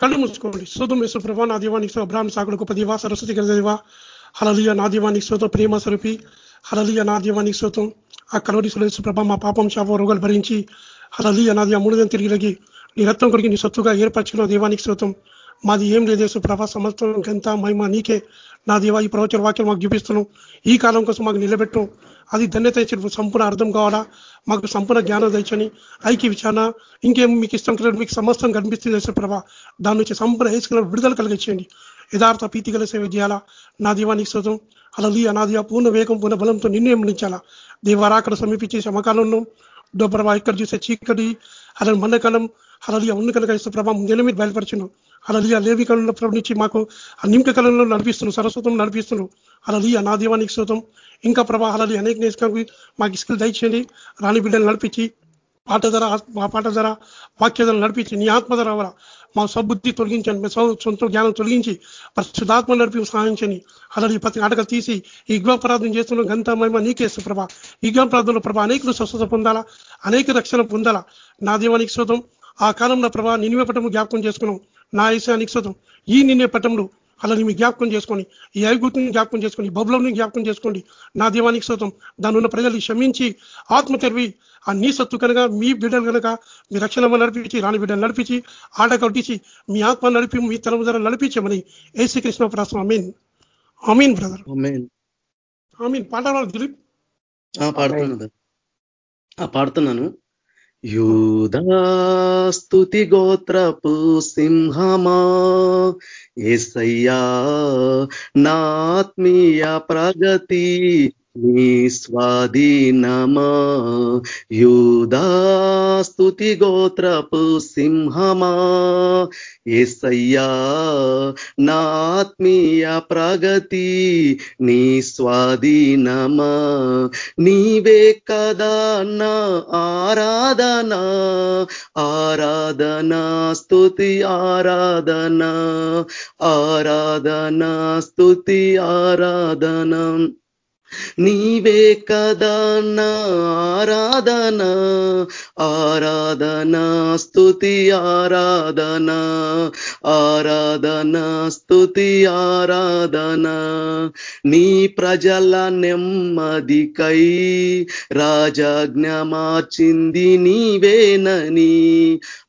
కళ్ళు మూసుకోండి. శోధం వేసు ప్రభా నా దీవానికి అబ్రాహ్మ సాగుడు గొప్ప దీవా సరస్వతి దేవా. హలలియ నా దీవానికి శోతం ప్రేమ స్వరూపి హలలియ నా దీవానికి శోతం ఆ కలవరి సులేసు ప్రభా మా పాపం శాప రోగాలు భరించి హలలియ నాది ఆ మూడు తిరిగి నీ రక్తం కొరికి నీ సత్తుగా ఏర్పరచుకున్న దీవానికి శోతం మాది ఏం లేదేసు ప్రభా సమస్తం ఎంత మహిమ నీకే. నా దేవా ఈ ప్రవచన వాక్యం మాకు చూపిస్తున్నాం ఈ కాలం కోసం మాకు నిలబెట్టం. అది ధన్యత సంపూర్ణ అర్థం కావాలా? మాకు సంపూర్ణ జ్ఞానం తెచ్చని ఐక్య విచారణ ఇంకేం మీకు ఇష్టం కలిగి మీకు సమస్తం కనిపిస్తుంది వేసే ప్రభా. దాని నుంచి సంపూర్ణ వేసుకున్న విడుదల కలిగించండి. యథార్థ ప్రీతి గల సేవ చేయాలా? నా దీవానికి శోతం అలలి అనాదిగా పూర్ణ వేగం పూర్ణ బలంతో నిన్ను ఏమనించాలా దేవారా అక్కడ సమీపించే సమకాలంలో డోబరవా ఇక్కడ చూసే చీకటి అలా మన్నకాలం అలలియ ఉన్న కనుక ఇస్తే ప్రభావం నేను మీరు బయలుపరచును. అలలియ లేవి కళలో నుంచి మాకు ఆ నింక కళలో నడిపిస్తున్నాం సరస్వతం నడిపిస్తున్నాం అలలియ నా దీవానికి శోతం ఇంకా ప్రభా అలలి అనేక నేర్చుకోవి మాకు ఇసుకలు దయచేయండి. రాణి బిడ్డలు నడిపించి పాట ధర మా పాట ధర వాక్య ధర నడిపించి నీ ఆత్మ ధర మా సబుద్ధి తొలగించండి. మీ సొంత జ్ఞానం తొలగించి పరిశుద్ధాత్మ నడిపి సహాయించని అలాగే ప్రతి ఆటగా తీసి ఈ చేస్తున్న గంత మహిమ నీకేస్తు ప్రభా. యుగాపరాధంలో ప్రభా అనేకులు స్వస్థత పొందాలా? అనేక రక్షణ పొందాలా? నా దీవానికి శోతం ఆ కాలంలో ప్రభా నినివే పటము జ్ఞాపకం చేసుకున్నాం. నా ఈశానికి శోతం ఈ నిన్నే పట్టంలో అలా మీ జ్ఞాపకం చేసుకొని ఈ ఐగుట్టుని జ్ఞాపకం చేసుకొని బబులంని జ్ఞాపకం చేసుకోండి. నా దీవానికి శోతం దాని ఉన్న ప్రజలు క్షమించి ఆత్మ తెరివి ఆ నీ సత్తు కనుక మీ బిడ్డలు కనుక మీ రక్షణ నడిపించి రాణి బిడ్డలు నడిపించి ఆట కట్టించి మీ ఆత్మ నడిపి మీ తలము ధర నడిపించమని ఏసీ కృష్ణ ప్రాసం అమీన్ అమీన్ బ్రదర్ అమీన్ పాట దిలీప్? పాడుతున్నాను. యూదాస్తుతి గోత్రపు సింహమా ఎసయ్యా నాత్మీయ ప్రగతి నీ స్వాధీనమా యూదాస్తుతి గోత్రపు సింహమా. ఎసయ్యా నాత్మీయ ప్రగతి నీ స్వాధీనమా. నీవే కదా నా ఆరాధనా. ఆరాధనా స్తుతి ఆరాధనా. ఆరాధనా స్తుతి ఆరాధనా. నీవే కదా నా ఆరాధన ఆరాధన స్థుతి ఆరాధన ఆరాధన స్థుతి ఆరాధన. నీ ప్రజల నెమ్మదికై రాజాజ్ఞ మార్చింది నీవేనని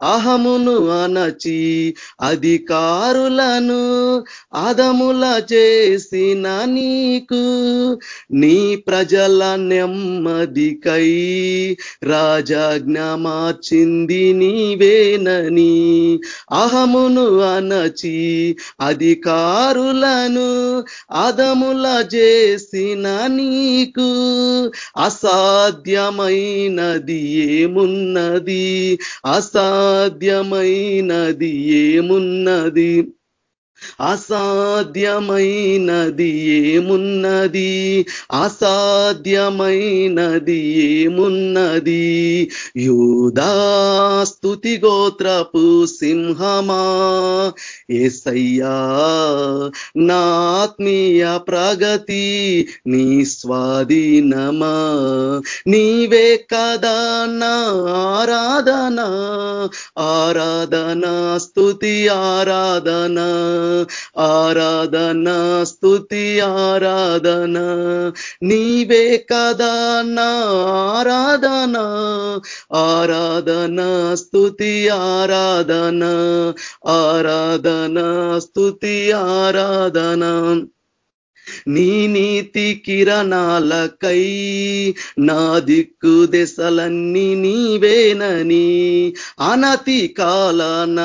అహమును అనచి అధికారులను అదముల చేసిన నీకు నీ ప్రజల నెమ్మదికై రాజాజ్ఞ మార్చింది నీవేనని అహమును అనచి అధికారులను అదముల చేసిన నీకు అసాధ్యమైనది ఏమున్నది? అసాధ్యమైనది ఏమున్నది? అసాధ్యమైనది ఏమున్నది? అసాధ్యమైనది ఏమున్నది? యూదాస్తుతి గోత్రపు సింహమా? ఎసయ్యా నాత్మీయ ప్రగతి నీ స్వాధీనమా? నీవే కదా నా ఆరాధన? ఆరాధన స్తుతి ఆరాధన? ఆరాధన స్థుతి ఆరాధన. నీవే కదా నా ఆరాధన. ఆరాధన స్థుతి ఆరాధన. ఆరాధన స్థుతి ఆరాధన. నీ నీతి కిరణాలకై నా దిక్కు దశలన్నీ నీవేనని అనతి కాలన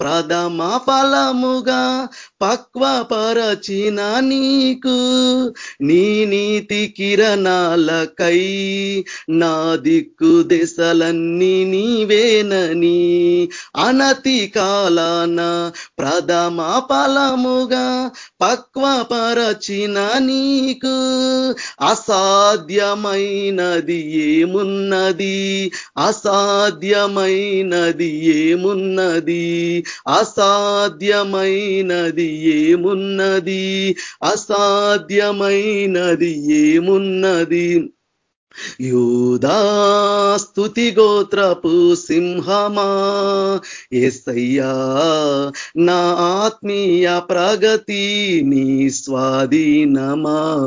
ప్రథమ ఫలముగా పక్వపరచిన నీకు నీ నీతి కిరణాలకై నా దిక్కు దశలన్నీ నీవేనని అనతి కాలాన ప్రథమ ఫలముగా పక్వపరచిన నీకు అసాధ్యమైనది ఏమున్నది అసాధ్యమైనది ఏమున్నది అసాధ్యమైనది ఏమున్నది? అసాధ్యమైనది ఏమున్నది? యూదాస్తుతి గోత్రపు సింహమా? ఎస్సయ్యా నా ఆత్మీయ ప్రగతి నీ స్వాధీనమా?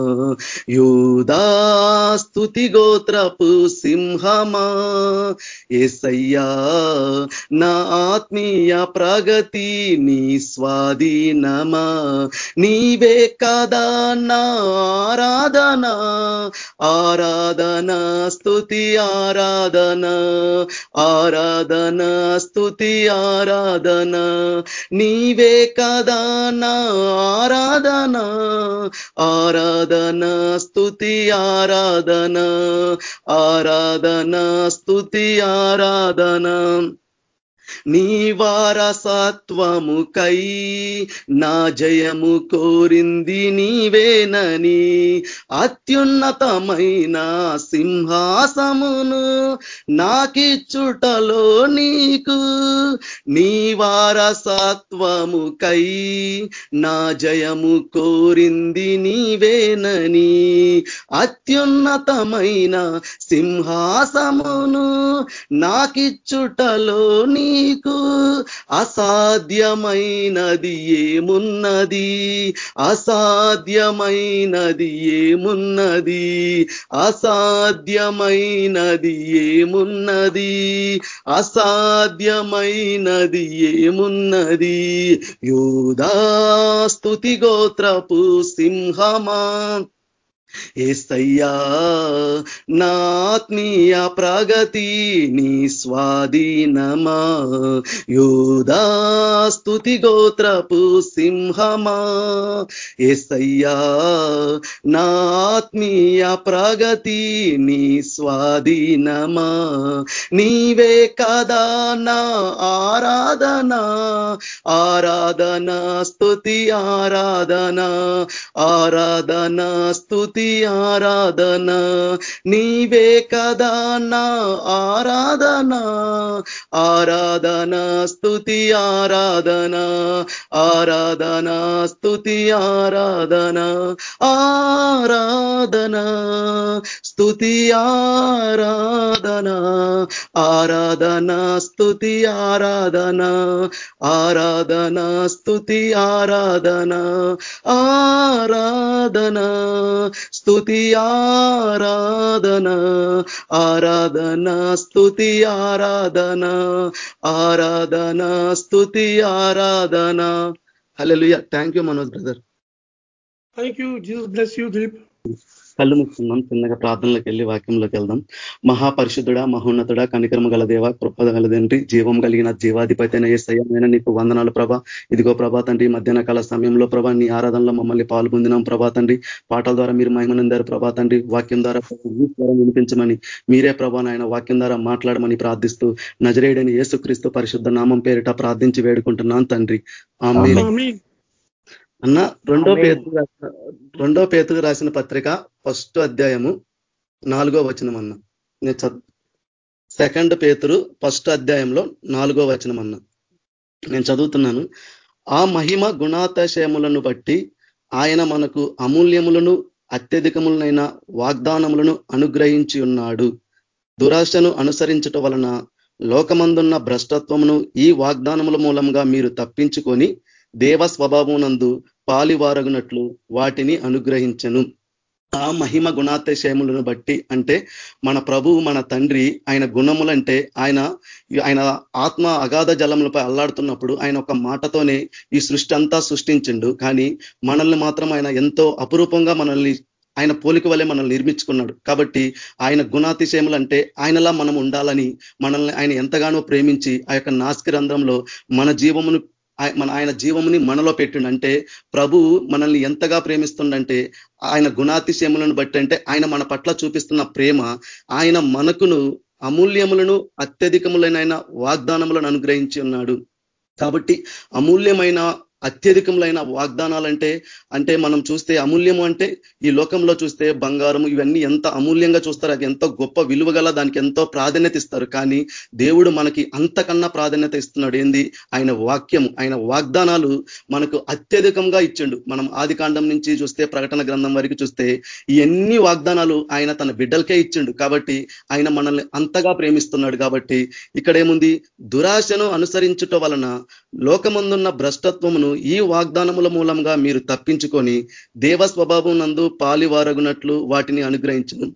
యూదాస్తుతి గోత్రపు సింహమా? ఎస్సయ్యా నా ఆత్మీయ ప్రగతి నీ స్వాధీనమా? నీవే కదా నా ఆరాధన ఆరాధన స్తుతి ఆరాధన ఆరాధన స్తుతి ఆరాధన. నీవే కదా నా ఆరాధన ఆరాధన స్తుతి ఆరాధన ఆరాధన స్తుతి ఆరాధన. నీ వారసత్వముకై నా జయము కోరింది నీవేనని అత్యున్నతమైన సింహాసమును నాకిచ్చుటలో నీకు నీ వారసత్వముకై నా జయము కోరింది నీవేనని అత్యున్నతమైన సింహాసమును నాకిచ్చుటలో నీకు అసాధ్యమైనది ఏమున్నది? అసాధ్యమైనది ఏమున్నది? అసాధ్యమైనది ఏమున్నది? అసాధ్యమైనది ఏమున్నది? యూదా స్తుతి గోత్రపు సింహమా? ఏస్తయ్యా నాత్మీయ ప్రగతి నీ స్వాధీనమా? యోధాస్తుతి గోత్రపు సింహమా? ఏస్తయ్యా నాత్మీయ ప్రగతి నీ స్వాధీనమా? నీవే కదా నా ఆరాధన? ఆరాధన స్తుతి ఆరాధన? ఆరాధన స్తుతి ఆరాధన నీవే కదా నా ఆరాధన. ఆరాధన స్థుతి ఆరాధన. ఆరాధన స్థుతి ఆరాధన. ఆరాధన స్థుతి ఆరాధన. ఆరాధన స్థుతి ఆరాధన. ఆరాధన స్థుతి ఆరాధన. ఆరాధన స్థుతి ఆరాధన ఆరాధన స్థుతి ఆరాధన ఆరాధన స్థుతి ఆరాధన. Hello thank you Manoj brother thank you Jesus bless you Deep కళ్ళు ముక్కుందాం చిన్నగా ప్రార్థనలోకి వెళ్ళి వాక్యంలోకి వెళ్దాం. మహాపరిశుద్ధుడ మహోన్నతుడ కనికరమ గల దేవ కృపద గలదండ్రి జీవం కలిగిన జీవాధిపతి అయిన ఏసయ్యమైన నీకు వందనాలు ప్రభ. ఇదిగో ప్రభా తండ్రి మధ్యాహ్న కాల సమయంలో ప్రభా నీ ఆరాధనలో మమ్మల్ని పాల్పొందినాం ప్రభా తండ్రి. పాటల ద్వారా మీరు మహిమనందారు ప్రభా తండ్రి. వాక్యం ద్వారా ద్వారా వినిపించమని మీరే ప్రభా నాయన వాక్యం ద్వారా మాట్లాడమని ప్రార్థిస్తూ నజరేయుడని యేసుక్రీస్తు పరిశుద్ధ నామం పేరిట ప్రార్థించి వేడుకుంటున్నాను తండ్రి. ఆమె అన్న రెండో రాసిన రెండో పేతుకు రాసిన పత్రిక ఫస్ట్ అధ్యాయము నాలుగో వచనం అన్న. నేను చద్ సెకండ్ పేతురు ఫస్ట్ అధ్యాయంలో నాలుగో వచనం అన్న. నేను చదువుతున్నాను. ఆ మహిమ గుణాతశయములను బట్టి ఆయన మనకు అమూల్యములను అత్యధికములనైన వాగ్దానములను అనుగ్రహించి ఉన్నాడు. దురాశను అనుసరించటం వలన లోకమందున్న భ్రష్టత్వమును ఈ వాగ్దానముల మూలంగా మీరు తప్పించుకొని దేవ స్వభావమునందు పాలివారగునట్లు వాటిని అనుగ్రహించను. ఆ మహిమ గుణాతిశయములను బట్టి అంటే మన ప్రభువు మన తండ్రి ఆయన గుణములంటే ఆయన ఆయన ఆత్మ అగాధ జలములపై అల్లాడుతున్నప్పుడు ఆయన ఒక మాటతోనే ఈ సృష్టి అంతా సృష్టించిండు. కానీ మనల్ని మాత్రం ఆయన ఎంతో అపురూపంగా మనల్ని ఆయన పోలిక వల్లే మనల్ని నిర్మించుకున్నాడు. కాబట్టి ఆయన గుణాతిశయములు అంటే ఆయనలా మనం ఉండాలని మనల్ని ఆయన ఎంతగానో ప్రేమించి ఆ యొక్క నాస్కి రంధ్రంలో మన జీవమును మన ఆయన జీవముని మనలో పెట్టిండు అంటే ప్రభు మనల్ని ఎంతగా ప్రేమిస్తుండంటే ఆయన గుణాతిశయములను బట్టి అంటే ఆయన మన పట్ల చూపిస్తున్న ప్రేమ ఆయన మనకును అమూల్యములను అత్యధికములైన వాగ్దానములను అనుగ్రహించి ఉన్నాడు. కాబట్టి అమూల్యమైన అత్యధికములైన వాగ్దానాలంటే అంటే మనం చూస్తే అమూల్యము అంటే ఈ లోకంలో చూస్తే బంగారం ఇవన్నీ ఎంత అమూల్యంగా చూస్తారు అది ఎంతో గొప్ప విలువ దానికి ఎంతో ప్రాధాన్యత ఇస్తారు. కానీ దేవుడు మనకి అంతకన్నా ప్రాధాన్యత ఇస్తున్నాడు. ఏంది? ఆయన వాక్యము ఆయన వాగ్దానాలు మనకు అత్యధికంగా ఇచ్చిండు. మనం ఆది నుంచి చూస్తే ప్రకటన గ్రంథం వరకు చూస్తే ఇవన్నీ వాగ్దానాలు ఆయన తన బిడ్డలకే ఇచ్చిండు. కాబట్టి ఆయన మనల్ని అంతగా ప్రేమిస్తున్నాడు. కాబట్టి ఇక్కడేముంది? దురాశను అనుసరించుట వలన లోకమందున్న భ్రష్టత్వమును ఈ వాగ్దానముల మూలంగా మీరు తప్పించుకొని దేవ స్వభావం నందు పాలివారగునట్లు వాటిని అనుగ్రహించను.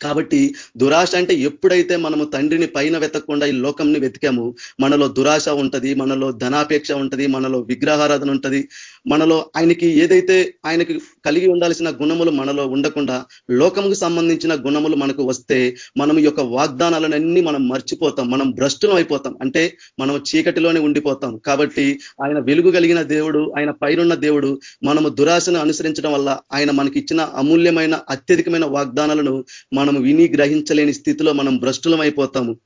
కాబట్టి దురాశ అంటే ఎప్పుడైతే మనము తండ్రిని పైన వెతకకుండా ఈ లోకంని వెతికాము మనలో దురాశ ఉంటది మనలో ధనాపేక్ష ఉంటది మనలో విగ్రహారాధన ఉంటది మనలో ఆయనకి ఏదైతే ఆయనకి కలిగి ఉండాల్సిన గుణములు మనలో ఉండకుండా లోకముకు సంబంధించిన గుణములు మనకు వస్తే మనం యొక్క వాగ్దానాలన్నీ మనం మర్చిపోతాం మనం భ్రష్టులం అయిపోతాం. అంటే మనం చీకటిలోనే ఉండిపోతాం. కాబట్టి ఆయన వెలుగు కలిగిన దేవుడు ఆయన పైరున్న దేవుడు మనము దురాశను అనుసరించడం వల్ల ఆయన మనకి ఇచ్చిన అమూల్యమైన అత్యధికమైన వాగ్దానాలను మనం విని గ్రహించలేని స్థితిలో మనం భ్రష్టులం అయిపోతాము.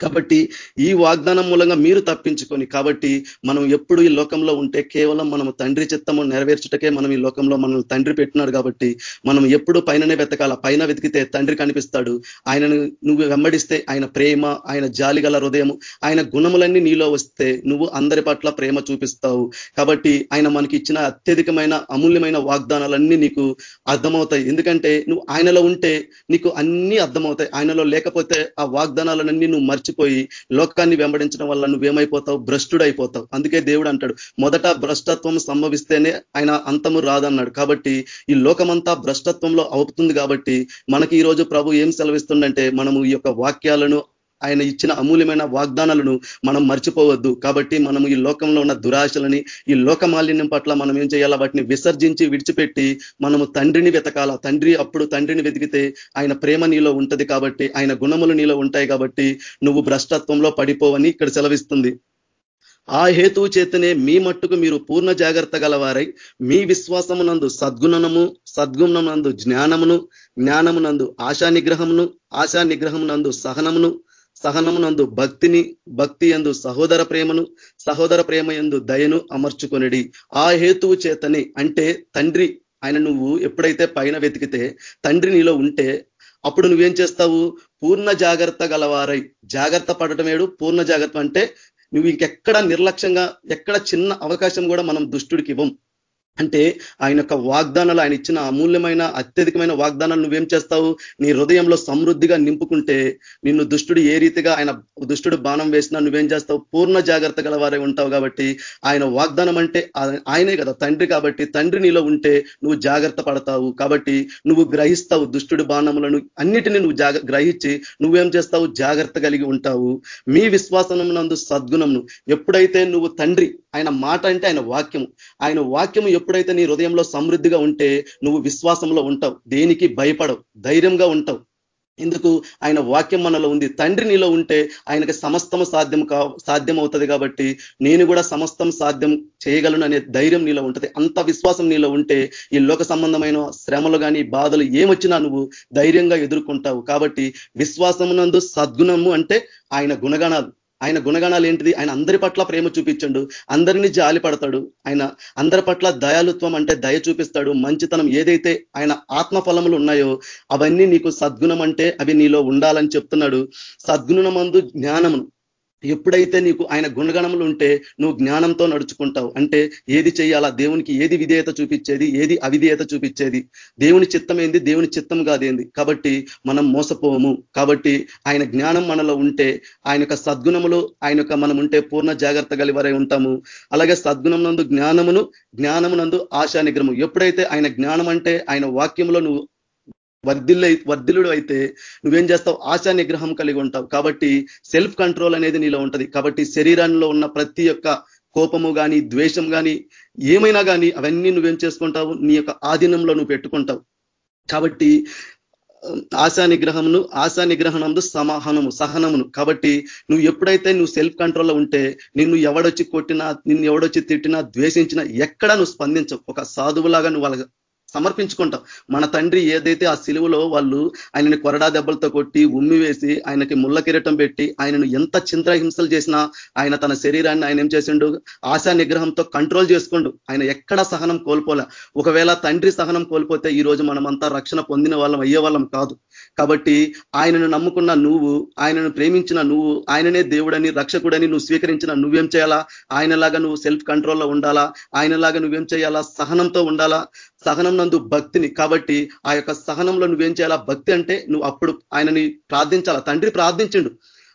కాబట్టి ఈ వాగ్దానం మూలంగా మీరు తప్పించుకొని కాబట్టి మనం ఎప్పుడు ఈ లోకంలో ఉంటే కేవలం మనం తండ్రి చిత్తము నెరవేర్చుటకే మనం ఈ లోకంలో మనం తండ్రి పెట్టినాడు కాబట్టి మనం ఎప్పుడు పైననే వెతకాల. పైన వెతికితే తండ్రి కనిపిస్తాడు. ఆయనను నువ్వు వెంబడిస్తే ఆయన ప్రేమ ఆయన జాలి హృదయము ఆయన గుణములన్నీ నీలో వస్తే నువ్వు అందరి పట్ల ప్రేమ చూపిస్తావు. కాబట్టి ఆయన మనకి ఇచ్చిన అత్యధికమైన అమూల్యమైన వాగ్దానాలన్నీ నీకు అర్థమవుతాయి. ఎందుకంటే నువ్వు ఆయనలో ఉంటే నీకు అన్ని అర్థమవుతాయి. ఆయనలో లేకపోతే ఆ వాగ్దానాలన్నీ నువ్వు మర్చిపోయి లోకాన్ని వెంబడించడం వల్ల నువ్వేమైపోతావు? భ్రష్టుడైపోతావు. అందుకే దేవుడు అంటాడు మొదట భ్రష్టత్వం సంభవిస్తేనే ఆయన అంతము రాదన్నాడు. కాబట్టి ఈ లోకమంతా భ్రష్టత్వంలో అవుతుంది కాబట్టి మనకి ఈ రోజు ప్రభు ఏం సెలవిస్తుందంటే మనము ఈ యొక్క వాక్యాలను ఆయన ఇచ్చిన అమూల్యమైన వాగ్దానాలను మనం మర్చిపోవద్దు. కాబట్టి మనము ఈ లోకంలో ఉన్న దురాశలని ఈ లోక మాలిన్యం పట్ల మనం ఏం చేయాలా? వాటిని విసర్జించి విడిచిపెట్టి మనము తండ్రిని వెతకాల. తండ్రి అప్పుడు తండ్రిని వెతికితే ఆయన ప్రేమ నీలో ఉంటది కాబట్టి ఆయన గుణములు నీలో ఉంటాయి కాబట్టి నువ్వు భ్రష్టత్వంలో పడిపోవని ఇక్కడ సెలవిస్తుంది. ఆ హేతువు చేతనే మీ మట్టుకు మీరు పూర్ణ జాగ్రత్త గలవారై మీ విశ్వాసమునందు సద్గుణము సద్గుణమునందు జ్ఞానమును జ్ఞానమునందు ఆశా నిగ్రహమును ఆశా నిగ్రహమునందు సహనమును సహనమునందు భక్తిని భక్తి ఎందు సహోదర ప్రేమను సహోదర ప్రేమ ఎందు దయను అమర్చుకొనిడి. ఆ హేతువు చేతని అంటే తండ్రి ఆయన నువ్వు ఎప్పుడైతే పైన వెతికితే తండ్రి నీలో ఉంటే అప్పుడు నువ్వేం చేస్తావు? పూర్ణ జాగ్రత్త గలవారై. జాగ్రత్త పడటమేడు పూర్ణ జాగ్రత్త అంటే నువ్వు ఇంకెక్కడ నిర్లక్ష్యంగా ఎక్కడ చిన్న అవకాశం కూడా మనం దుష్టుడికి ఇవ్వం. అంటే ఆయన యొక్క వాగ్దానాలు ఆయన ఇచ్చిన అమూల్యమైన అత్యధికమైన వాగ్దానాలు నువ్వేం చేస్తావు? నీ హృదయంలో సమృద్ధిగా నింపుకుంటే నిన్ను దుష్టుడు ఏ రీతిగా ఆయన దుష్టుడు బాణం వేసినా నువ్వేం చేస్తావు? పూర్ణ జాగ్రత్త గలవారే ఉంటావు కాబట్టి ఆయన వాగ్దానం అంటే ఆయనే కదా తండ్రి కాబట్టి తండ్రి నీలో ఉంటే నువ్వు జాగ్రత్త పడతావు కాబట్టి నువ్వు గ్రహిస్తావు దుష్టుడు బాణములను అన్నిటిని నువ్వు గ్రహించి నువ్వేం చేస్తావు? జాగ్రత్త కలిగి ఉంటావు. మీ విశ్వాసమునందు సద్గుణమును ఎప్పుడైతే నువ్వు తండ్రి ఆయన మాట అంటే ఆయన వాక్యము. ఆయన వాక్యము ఎప్పుడైతే నీ హృదయంలో సమృద్ధిగా ఉంటే నువ్వు విశ్వాసంలో ఉంటావు. దేనికి భయపడవు. ధైర్యంగా ఉంటావు. ఎందుకు ఆయన వాక్యం మనలో ఉంది. తండ్రి నీలో ఉంటే ఆయనకి సమస్తం సాధ్యం కా సాధ్యం అవుతుంది కాబట్టి నేను కూడా సమస్తం సాధ్యం చేయగలను అనే ధైర్యం నీలో ఉంటుంది. అంత విశ్వాసం నీలో ఉంటే ఈ లోక సంబంధమైన శ్రమలు కానీ బాధలు ఏమొచ్చినా నువ్వు ధైర్యంగా ఎదుర్కొంటావు. కాబట్టి విశ్వాసమునందు సద్గుణము అంటే ఆయన గుణగణాలు. ఆయన గుణగణాలు ఏంటిది? ఆయన అందరి పట్ల ప్రేమ చూపించండు. అందరినీ జాలి పడతాడు. ఆయన అందరి పట్ల దయాలుత్వం అంటే దయ చూపిస్తాడు. మంచితనం ఏదైతే ఆయన ఆత్మ ఫలములు ఉన్నాయో అవన్నీ నీకు సద్గుణం అంటే అవి నీలో ఉండాలని చెప్తున్నాడు. సద్గుణమందు జ్ఞానమును ఎప్పుడైతే నీకు ఆయన గుణగణములు ఉంటే నువ్వు జ్ఞానంతో నడుచుకుంటావు. అంటే ఏది చేయాలా దేవునికి ఏది విధేయత చూపించేది? ఏది అవిధేయత చూపించేది? దేవుని చిత్తం ఏంది దేవుని చిత్తం కాదేంది? కాబట్టి మనం మోసపోము. కాబట్టి ఆయన జ్ఞానం మనలో ఉంటే ఆయన యొక్క సద్గుణములు ఆయన యొక్క మనం ఉంటే పూర్ణ జాగ్రత్త కలివరై ఉంటాము. అలాగే సద్గుణం నందు జ్ఞానమును జ్ఞానమునందు ఆశా నిగ్రహము ఎప్పుడైతే ఆయన జ్ఞానం అంటే ఆయన వాక్యంలో నువ్వు వర్ధిల్లు వర్ధిలుడు అయితే నువ్వేం చేస్తావు? ఆశా నిగ్రహం కలిగి ఉంటావు. కాబట్టి సెల్ఫ్ కంట్రోల్ అనేది నీలో ఉంటది. కాబట్టి శరీరంలో ఉన్న ప్రతి ఒక్క కోపము కానీ ద్వేషం కానీ ఏమైనా కానీ అవన్నీ నువ్వేం చేసుకుంటావు? నీ యొక్క ఆధీనంలో నువ్వు పెట్టుకుంటావు. కాబట్టి ఆశా నిగ్రహమును ఆశా నిగ్రహణందు సమాహనము సహనమును. కాబట్టి నువ్వు ఎప్పుడైతే నువ్వు సెల్ఫ్ కంట్రోల్లో ఉంటే నిన్ను ఎవడొచ్చి కొట్టినా నిన్ను ఎవడొచ్చి తిట్టినా ద్వేషించినా ఎక్కడ నువ్వు స్పందించవు. ఒక సాధువులాగా నువ్వు వాళ్ళ సమర్పించుకుంటాం. మన తండ్రి ఏదైతే ఆ సిలువలో వాళ్ళు ఆయనని కొరడా దెబ్బలతో కొట్టి ఉమ్మి వేసి ఆయనకి ముళ్ళ కిరీటం పెట్టి ఆయనను ఎంత చింత్రహింసలు చేసినా ఆయన తన శరీరాన్ని ఆయన ఏం చేసిండు? ఆశా నిగ్రహంతో కంట్రోల్ చేసుకుండు. ఆయన ఎక్కడ సహనం కోల్పోలే. ఒకవేళ తండ్రి సహనం కోల్పోతే ఈ రోజు మనమంతా రక్షణ పొందిన వాళ్ళం అయ్యే వాళ్ళం కాదు. కాబట్టి ఆయనను నమ్ముకున్న నువ్వు ఆయనను ప్రేమించిన నువ్వు ఆయననే దేవుడని రక్షకుడని నువ్వు స్వీకరించిన నువ్వేం చేయాలా? ఆయనలాగా నువ్వు సెల్ఫ్ కంట్రోల్లో ఉండాలా? ఆయనలాగా నువ్వేం చేయాలా? సహనంతో ఉండాలా? సహనం నందు భక్తిని. కాబట్టి ఆ యొక్క సహనంలో నువ్వేం చేయాలా? భక్తి అంటే నువ్వు అప్పుడు ఆయనని ప్రార్థించాలా? తండ్రి ప్రార్థించిండు.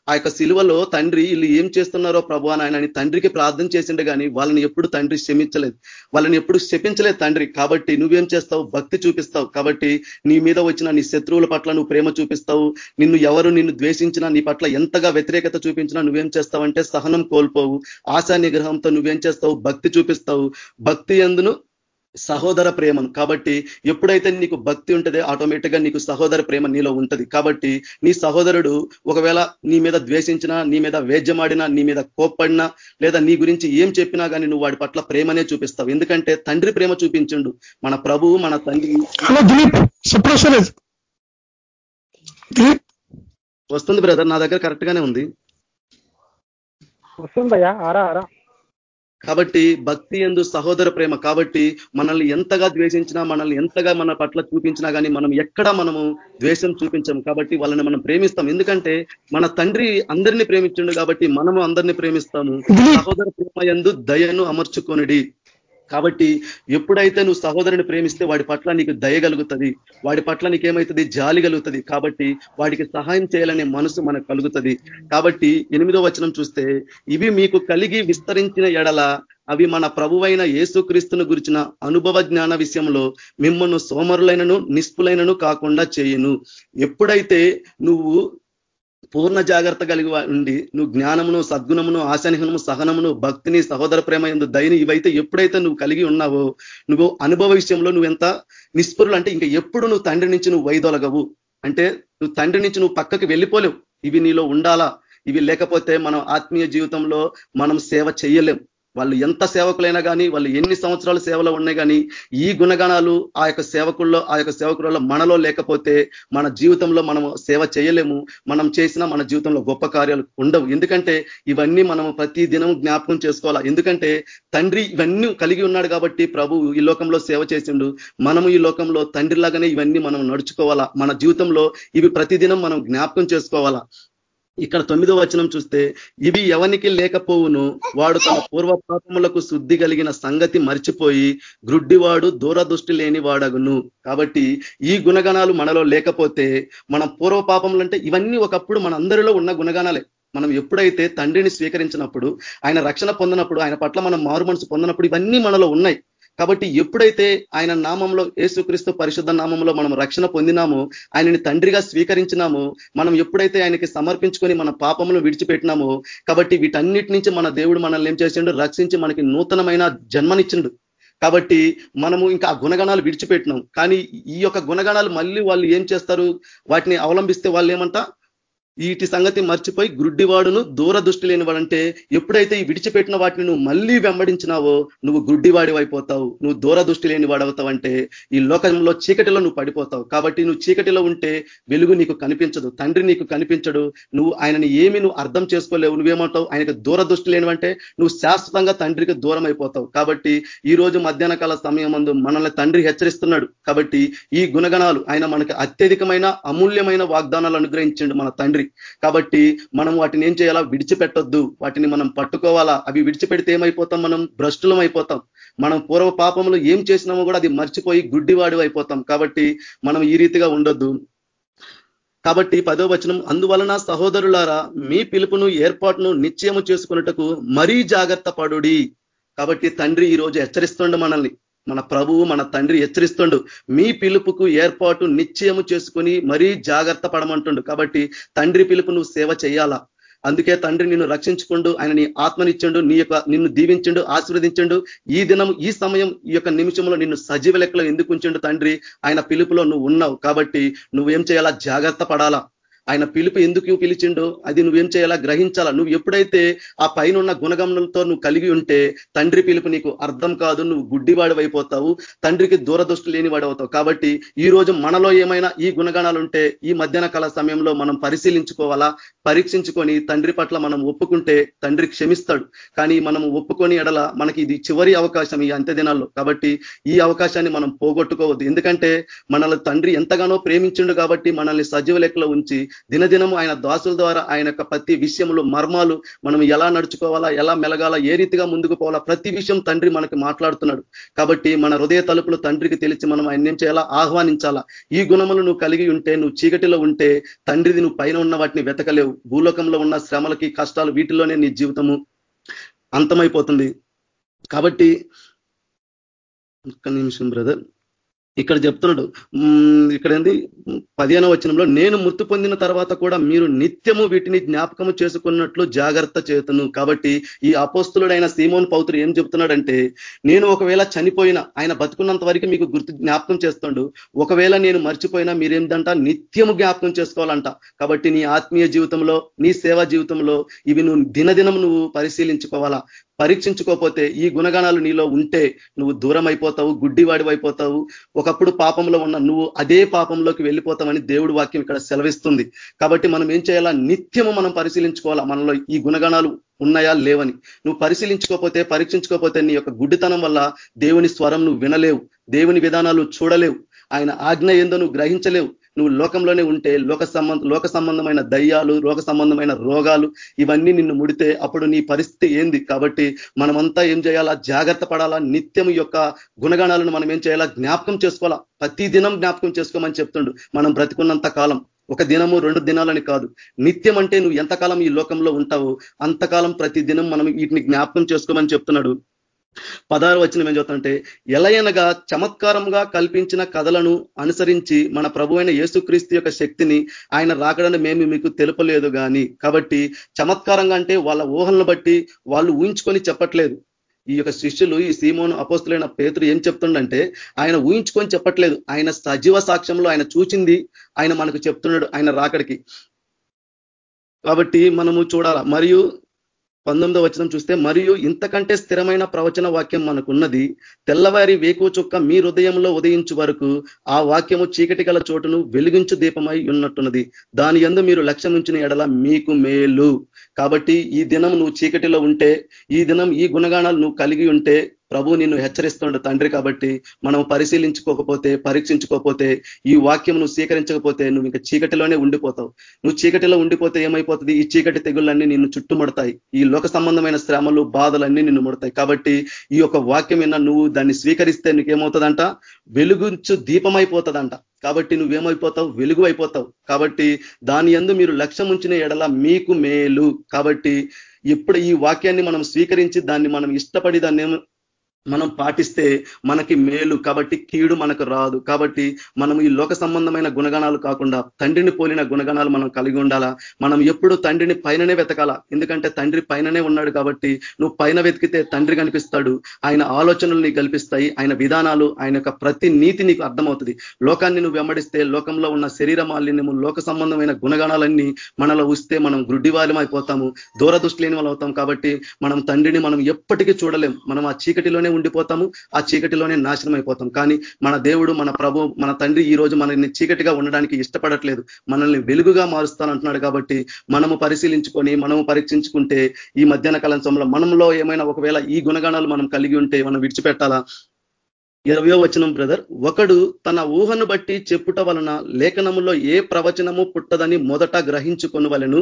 ఆ యొక్క సిలువలో తండ్రి వీళ్ళు ఏం చేస్తున్నారో ప్రభు అని ఆయన తండ్రికి ప్రార్థన చేసిండే కానీ వాళ్ళని ఎప్పుడు తండ్రి క్షమించలేదు. వాళ్ళని ఎప్పుడు శపించలేదు తండ్రి. కాబట్టి నువ్వేం చేస్తావు? భక్తి చూపిస్తావు. కాబట్టి నీ మీద వచ్చిన నీ శత్రువుల పట్ల నువ్వు ప్రేమ చూపిస్తావు. నిన్ను ఎవరు నిన్ను ద్వేషించినా నీ పట్ల ఎంతగా వ్యతిరేకత చూపించినా నువ్వేం చేస్తావంటే సహనం కోల్పోవు. ఆశా నిగ్రహంతో నువ్వేం చేస్తావు? భక్తి చూపిస్తావు. భక్తి ఎందును? సహోదర ప్రేమను. కాబట్టి ఎప్పుడైతే నీకు భక్తి ఉంటుందో ఆటోమేటిక్గా నీకు సహోదర ప్రేమ నీలో ఉంటది. కాబట్టి నీ సహోదరుడు ఒకవేళ నీ మీద ద్వేషించినా నీ మీద వేద్యమాడినా నీ మీద కోప్పడినా లేదా నీ గురించి ఏం చెప్పినా కానీ నువ్వు వాడి పట్ల ప్రేమనే చూపిస్తావు. ఎందుకంటే తండ్రి ప్రేమ చూపించిండు. మన ప్రభువు మన తండ్రి వస్తుంది బ్రదర్ నా దగ్గర కరెక్ట్ గానే ఉంది. వస్తుందయ్యా ఆరా ఆరా. కాబట్టి భక్తి ఎందు సహోదర ప్రేమ కాబట్టి మనల్ని ఎంతగా ద్వేషించినా మనల్ని ఎంతగా మన పట్ల చూపించినా కానీ మనం ఎక్కడ మనము ద్వేషం చూపించము. కాబట్టి వాళ్ళని మనం ప్రేమిస్తాం. ఎందుకంటే మన తండ్రి అందరినీ ప్రేమించిండు కాబట్టి మనము అందరినీ ప్రేమిస్తాము. సహోదర ప్రేమ ఎందు దయను అమర్చుకొనిడి. కాబట్టి ఎప్పుడైతే నువ్వు సహోదరుని ప్రేమిస్తే వాడి పట్ల నీకు దయ కలుగుతుంది వాడి పట్ల నీకేమవుతుంది జాలి కలుగుతుంది కాబట్టి వాడికి సహాయం చేయాలనే మనసు మనకు కలుగుతుంది. కాబట్టి ఎనిమిదో వచనం చూస్తే ఇవి మీకు కలిగి విస్తరించిన ఎడల అవి మన ప్రభువైన యేసుక్రీస్తును గురించిన అనుభవ జ్ఞాన విషయంలో మిమ్మల్ని సోమరులైనను నిష్పులైనను కాకుండా చేయును. ఎప్పుడైతే నువ్వు పూర్ణ జాగ్రత్త కలిగి ఉండి నువ్వు జ్ఞానమును సద్గుణమును ఆశానిహనము సహనమును భక్తిని సహోదర ప్రేమ ఎందు దయని ఇవైతే ఎప్పుడైతే నువ్వు కలిగి ఉన్నావో నువ్వు అనుభవ విషయంలో నువ్వు ఎంత అంటే ఇంకా ఎప్పుడు నువ్వు తండ్రి నుంచి నువ్వు వైదొలగవు. అంటే నువ్వు తండ్రి నుంచి నువ్వు పక్కకి వెళ్ళిపోలేవు. ఇవి నీలో ఉండాలా? ఇవి లేకపోతే మనం ఆత్మీయ జీవితంలో మనం సేవ చేయలేం. వాళ్ళు ఎంత సేవకులైనా కానీ వాళ్ళు ఎన్ని సంవత్సరాలు సేవలో ఉన్నాయి కానీ ఈ గుణగణాలు ఆ యొక్క సేవకుల్లో ఆ యొక్క సేవకులలో మనలో లేకపోతే మన జీవితంలో మనం సేవ చేయలేము. మనం చేసిన మన జీవితంలో గొప్ప కార్యాలు ఉండవు. ఎందుకంటే ఇవన్నీ మనం ప్రతి దినం జ్ఞాపకం చేసుకోవాలా? ఎందుకంటే తండ్రి ఇవన్నీ కలిగి ఉన్నాడు కాబట్టి ప్రభు ఈ లోకంలో సేవ చేసిండు. మనము ఈ లోకంలో తండ్రిలాగానే ఇవన్నీ మనం నడుచుకోవాలా? మన జీవితంలో ఇవి ప్రతిదినం మనం జ్ఞాపకం చేసుకోవాలా? ఇక్కడ తొమ్మిదో వచనం చూస్తే ఇవి ఎవనికి లేకపోవును వాడు తన పూర్వ పాపములకు శుద్ధి కలిగిన సంగతి మర్చిపోయి గ్రుడ్డివాడు దూరదృష్టి లేని వాడగును కాబట్టి ఈ గుణగణాలు మనలో లేకపోతే మనం పూర్వ పాపములు అంటే ఇవన్నీ ఒకప్పుడు మన అందరిలో ఉన్న గుణగణాలే. మనం ఎప్పుడైతే తండ్రిని స్వీకరించినప్పుడు ఆయన రక్షణ పొందినప్పుడు ఆయన పట్ల మనం మారు మనసు పొందినప్పుడు ఇవన్నీ మనలో ఉన్నాయి. కాబట్టి ఎప్పుడైతే ఆయన నామంలో ఏసుక్రీస్తు పరిశుద్ధ నామంలో మనం రక్షణ పొందినామో ఆయనని తండ్రిగా స్వీకరించినామో మనం ఎప్పుడైతే ఆయనకి సమర్పించుకొని మన పాపములను విడిచిపెట్టినామో కాబట్టి వీటన్నిటి నుంచి మన దేవుడు మనల్ని ఏం చేసిండు? రక్షించి మనకి నూతనమైన జన్మనిచ్చిండు. కాబట్టి మనము ఇంకా ఆ గుణగణాలు విడిచిపెట్టినాం. కానీ ఈ యొక్క గుణగణాలు మళ్ళీ వాళ్ళు ఏం చేస్తారు? వాటిని అవలంబిస్తే వాళ్ళు ఏమంట? వీటి సంగతి మర్చిపోయి గుడ్డివాడును దూరదృష్టి లేనివాడంటే ఎప్పుడైతే ఈ విడిచిపెట్టిన వాటిని నువ్వు మళ్ళీ వెంబడించినావో నువ్వు గుడ్డివాడి అయిపోతావు నువ్వు దూరదృష్టి లేని వాడవుతావంటే ఈ లోకంలో చీకటిలో నువ్వు పడిపోతావు. కాబట్టి నువ్వు చీకటిలో ఉంటే వెలుగు నీకు కనిపించదు. తండ్రి నీకు కనిపించడు. నువ్వు ఆయనని ఏమి నువ్వు అర్థం చేసుకోలేవు. నువ్వేమంటావు? ఆయనకు దూరదృష్టి లేనివంటే నువ్వు శాశ్వతంగా తండ్రికి దూరం అయిపోతావు కాబట్టి ఈ రోజు మధ్యాహ్న కాల సమయం మనల్ని తండ్రి హెచ్చరిస్తున్నాడు. కాబట్టి ఈ గుణగణాలు ఆయన మనకి అత్యధికమైన అమూల్యమైన వాగ్దానాలు అనుగ్రహించండు మన తండ్రి. కాబట్టి మనం వాటిని ఏం చేయాలా? విడిచిపెట్టొద్దు. వాటిని మనం పట్టుకోవాలా? అవి విడిచిపెడితే ఏమైపోతాం మనం? భ్రష్టులం అయిపోతాం. మనం పూర్వ పాపములు ఏం చేసినామో కూడా అది మర్చిపోయి గుడ్డివాడు అయిపోతాం. కాబట్టి మనం ఈ రీతిగా ఉండొద్దు. కాబట్టి పదో వచనం అందువలన సహోదరులారా మీ పిలుపును ఏర్పాటును నిశ్చయము చేసుకున్నట్టుకు మరీ జాగ్రత్త పడుడి. కాబట్టి తండ్రి ఈ రోజు హెచ్చరిస్తుండ మనల్ని. మన ప్రభువు మన తండ్రి హెచ్చరిస్తుండు మీ పిలుపుకు ఏర్పాటు నిశ్చయము చేసుకుని మరీ జాగ్రత్త పడమంటుండు. కాబట్టి తండ్రి పిలుపు నువ్వు సేవ చేయాలా? అందుకే తండ్రి నిన్ను రక్షించుకుండు ఆయన నీ ఆత్మనిచ్చిండు నీ యొక్క నిన్ను దీవించండు ఆశీర్వదించండు. ఈ దినం ఈ సమయం ఈ యొక్క నిమిషంలో నిన్ను సజీవ లెక్కలో ఎందుకు ఉంచండు తండ్రి? ఆయన పిలుపులో నువ్వు ఉన్నావు కాబట్టి నువ్వేం చేయాలా? జాగ్రత్త పడాలా? ఆయన పిలుపు ఎందుకు పిలిచిండో అది నువ్వేం చేయాలా? గ్రహించాలా? నువ్వు ఎప్పుడైతే ఆ పైన ఉన్న గుణగమనంతో నువ్వు కలిగి ఉంటే తండ్రి పిలుపు నీకు అర్థం కాదు నువ్వు గుడ్డివాడవైపోతావు తండ్రికి దూరదృష్టి లేని వాడు కాబట్టి ఈ రోజు మనలో ఏమైనా ఈ గుణగణాలు ఉంటే ఈ మధ్యాహ్న కాల సమయంలో మనం పరిశీలించుకోవాలా? పరీక్షించుకొని తండ్రి పట్ల మనం ఒప్పుకుంటే తండ్రి క్షమిస్తాడు. కానీ మనం ఒప్పుకొని ఎడల మనకి ఇది చివరి అవకాశం ఈ అంత్య దినాల్లో కాబట్టి ఈ అవకాశాన్ని మనం పోగొట్టుకోవద్దు. ఎందుకంటే మనల్ని తండ్రి ఎంతగానో ప్రేమించిండు కాబట్టి మనల్ని సజీవ లెక్కలో ఉంచి దినదినం ఆయన దాసుల ద్వారా ఆయన యొక్క ప్రతి విషయంలో మర్మాలు మనం ఎలా నడుచుకోవాలా ఎలా మెలగాల ఏ రీతిగా ముందుకు పోవాలా ప్రతి విషయం తండ్రి మనకి మాట్లాడుతున్నాడు. కాబట్టి మన హృదయ తలుపులు తండ్రికి తెలిసి మనం ఆయన ఏం చేయాలా ఆహ్వానించాలా. ఈ గుణములు నువ్వు కలిగి ఉంటే నువ్వు చీకటిలో ఉంటే తండ్రిది నువ్వు పైన ఉన్న వాటిని వెతకలేవు. భూలోకంలో ఉన్న శ్రమలకి కష్టాలు వీటిలోనే నీ జీవితము అంతమైపోతుంది. కాబట్టి ఒక్క నిమిషం బ్రదర్ ఇక్కడ చెప్తున్నాడు ఇక్కడ ఏంది? పదిహేనవ వచనంలో నేను మృతి పొందిన తర్వాత కూడా మీరు నిత్యము వీటిని జ్ఞాపకము చేసుకున్నట్లు జాగ్రత్త చేతును కాబట్టి ఈ అపోస్తులుడైన సీమోన్ పౌతుడు ఏం చెప్తున్నాడంటే నేను ఒకవేళ చనిపోయినా ఆయన బతుకున్నంత వరకు మీకు గుర్తు జ్ఞాపకం చేస్తుండు. ఒకవేళ నేను మర్చిపోయినా మీరేందంట? నిత్యము జ్ఞాపకం చేసుకోవాలంట. కాబట్టి నీ ఆత్మీయ జీవితంలో నీ సేవా జీవితంలో ఇవి నువ్వు దినదినం నువ్వు పరిశీలించుకోవాలా? పరీక్షించుకోకపోతే ఈ గుణగణాలు నీలో ఉంటే నువ్వు దూరం అయిపోతావు గుడ్డివాడి అయిపోతావు ఒకప్పుడు పాపంలో ఉన్న నువ్వు అదే పాపంలోకి వెళ్ళిపోతామని దేవుడు వాక్యం ఇక్కడ సెలవిస్తుంది. కాబట్టి మనం ఏం చేయాలా? నిత్యము మనం పరిశీలించుకోవాలా? మనలో ఈ గుణగణాలు ఉన్నాయా? లేవని. నువ్వు పరిశీలించుకోకపోతే పరీక్షించుకోకపోతే నీ యొక్క గుడ్డితనం వల్ల దేవుని స్వరం నువ్వు వినలేవు. దేవుని విధానాలు చూడలేవు. ఆయన ఆజ్ఞ ఏందో నువ్వు గ్రహించలేవు. నువ్వు లోకంలోనే ఉంటే లోక సంబంధ లోక సంబంధమైన దయ్యాలు లోక సంబంధమైన రోగాలు ఇవన్నీ నిన్ను ముడితే అప్పుడు నీ పరిస్థితి ఏంది? కాబట్టి మనమంతా ఏం చేయాలా? జాగ్రత్త పడాలా? నిత్యం యొక్క గుణగణాలను మనం ఏం చేయాలా? జ్ఞాపకం చేసుకోవాలా? ప్రతి దినం జ్ఞాపకం చేసుకోమని చెప్తుండు. మనం బ్రతికున్నంత కాలం. ఒక దినము రెండు దినాలని కాదు. నిత్యం అంటే నువ్వు ఎంతకాలం ఈ లోకంలో ఉంటావో అంతకాలం ప్రతి దినం మనం వీటిని జ్ఞాపకం చేసుకోమని చెప్తున్నాడు. పదహారు వచ్చిన ఏం చెప్తానంటే ఎలయనగా చమత్కారంగా కల్పించిన కథలను అనుసరించి మన ప్రభు యేసుక్రీస్తు యొక్క శక్తిని ఆయన రాకడని మేము మీకు తెలుపలేదు కానీ కాబట్టి చమత్కారంగా అంటే వాళ్ళ ఊహలను బట్టి వాళ్ళు ఊహించుకొని చెప్పట్లేదు. ఈ యొక్క శిష్యులు ఈ సీమోను అపోస్తులైన పేతులు ఏం చెప్తుండంటే ఆయన ఊహించుకొని చెప్పట్లేదు. ఆయన సజీవ సాక్ష్యంలో ఆయన చూచింది ఆయన మనకు చెప్తున్నాడు ఆయన రాకడికి. కాబట్టి మనము చూడాల. మరియు పంతొమ్మిదో వచనం చూస్తే మరియు ఇంతకంటే స్థిరమైన ప్రవచన వాక్యం మనకున్నది తెల్లవారి వేకు చుక్క మీ హృదయంలో ఉదయించు వరకు ఆ వాక్యము చీకటి గల చోటును వెలిగించు దీపమై ఉన్నట్టున్నది. దాని ఎందు మీరు లక్ష్యం ఉంచిన ఎడల మీకు మేలు. కాబట్టి ఈ దినం నువ్వు చీకటిలో ఉంటే ఈ దినం ఈ గుణగాణాలు నువ్వు కలిగి ఉంటే ప్రభు నిన్ను హెచ్చరిస్తుండ తండ్రి కాబట్టి మనం పరిశీలించుకోకపోతే పరీక్షించుకోకపోతే ఈ వాక్యం నువ్వు స్వీకరించకపోతే నువ్వు ఇంకా చీకటిలోనే ఉండిపోతావు. నువ్వు చీకటిలో ఉండిపోతే ఏమైపోతుంది? ఈ చీకటి తెగుళ్ళన్నీ నిన్ను చుట్టుముడతాయి. ఈ లోక సంబంధమైన శ్రమలు బాధలన్నీ నిన్ను ముడతాయి. కాబట్టి ఈ యొక్క వాక్యం నువ్వు దాన్ని స్వీకరిస్తే నీకేమవుతుందంట? వెలుగుంచు దీపమైపోతుందంట. కాబట్టి నువ్వేమైపోతావు? వెలుగు అయిపోతావు కాబట్టి దాని ఎందు మీరు లక్ష్యం ఉంచిన ఎడల మీకు మేలు. కాబట్టి ఇప్పుడు ఈ వాక్యాన్ని మనం స్వీకరించి దాన్ని మనం ఇష్టపడి దాన్ని మనం పాటిస్తే మనకి మేలు కాబట్టి కీడు మనకు రాదు. కాబట్టి మనం ఈ లోక సంబంధమైన గుణగణాలు కాకుండా తండ్రిని పోలిన గుణగణాలు మనం కలిగి ఉండాలా? మనం ఎప్పుడు తండ్రిని పైననే వెతకాల? ఎందుకంటే తండ్రి పైననే ఉన్నాడు కాబట్టి నువ్వు పైన వెతికితే తండ్రి కనిపిస్తాడు. ఆయన ఆలోచనలు నీకు కల్పిస్తాయి. ఆయన విధానాలు ఆయన యొక్క ప్రతి నీతి నీకు అర్థమవుతుంది. లోకాన్ని నువ్వు వెంబడిస్తే లోకంలో ఉన్న శరీర మాలిన్యము లోక సంబంధమైన గుణగణాలన్నీ మనలో వస్తే మనం గుడ్డివాలం అయిపోతాము దూరదృష్టి లేని వాళ్ళు అవుతాం కాబట్టి మనం తండ్రిని మనం ఎప్పటికీ చూడలేం. మనం ఆ చీకటిలోనే ఉండిపోతాము ఆ చీకటిలోనే నాశనం అయిపోతాం కానీ మన దేవుడు మన ప్రభు మన తండ్రి ఈ రోజు మనల్ని చీకటిగా ఉండడానికి ఇష్టపడట్లేదు. మనల్ని వెలుగుగా మారుస్తానంటున్నాడు కాబట్టి మనము పరిశీలించుకొని మనము పరీక్షించుకుంటే ఈ మధ్యాహ్న కాలం సమయంలో మనంలో ఏమైనా ఒకవేళ ఈ గుణగణాలు మనం కలిగి ఉంటే మనం విడిచిపెట్టాలా? ఇరవయో వచనం బ్రదర్. ఒకడు తన ఊహను బట్టి చెప్పుట వలన లేఖనములో ఏ ప్రవచనము పుట్టదని మొదట గ్రహించుకుని వలను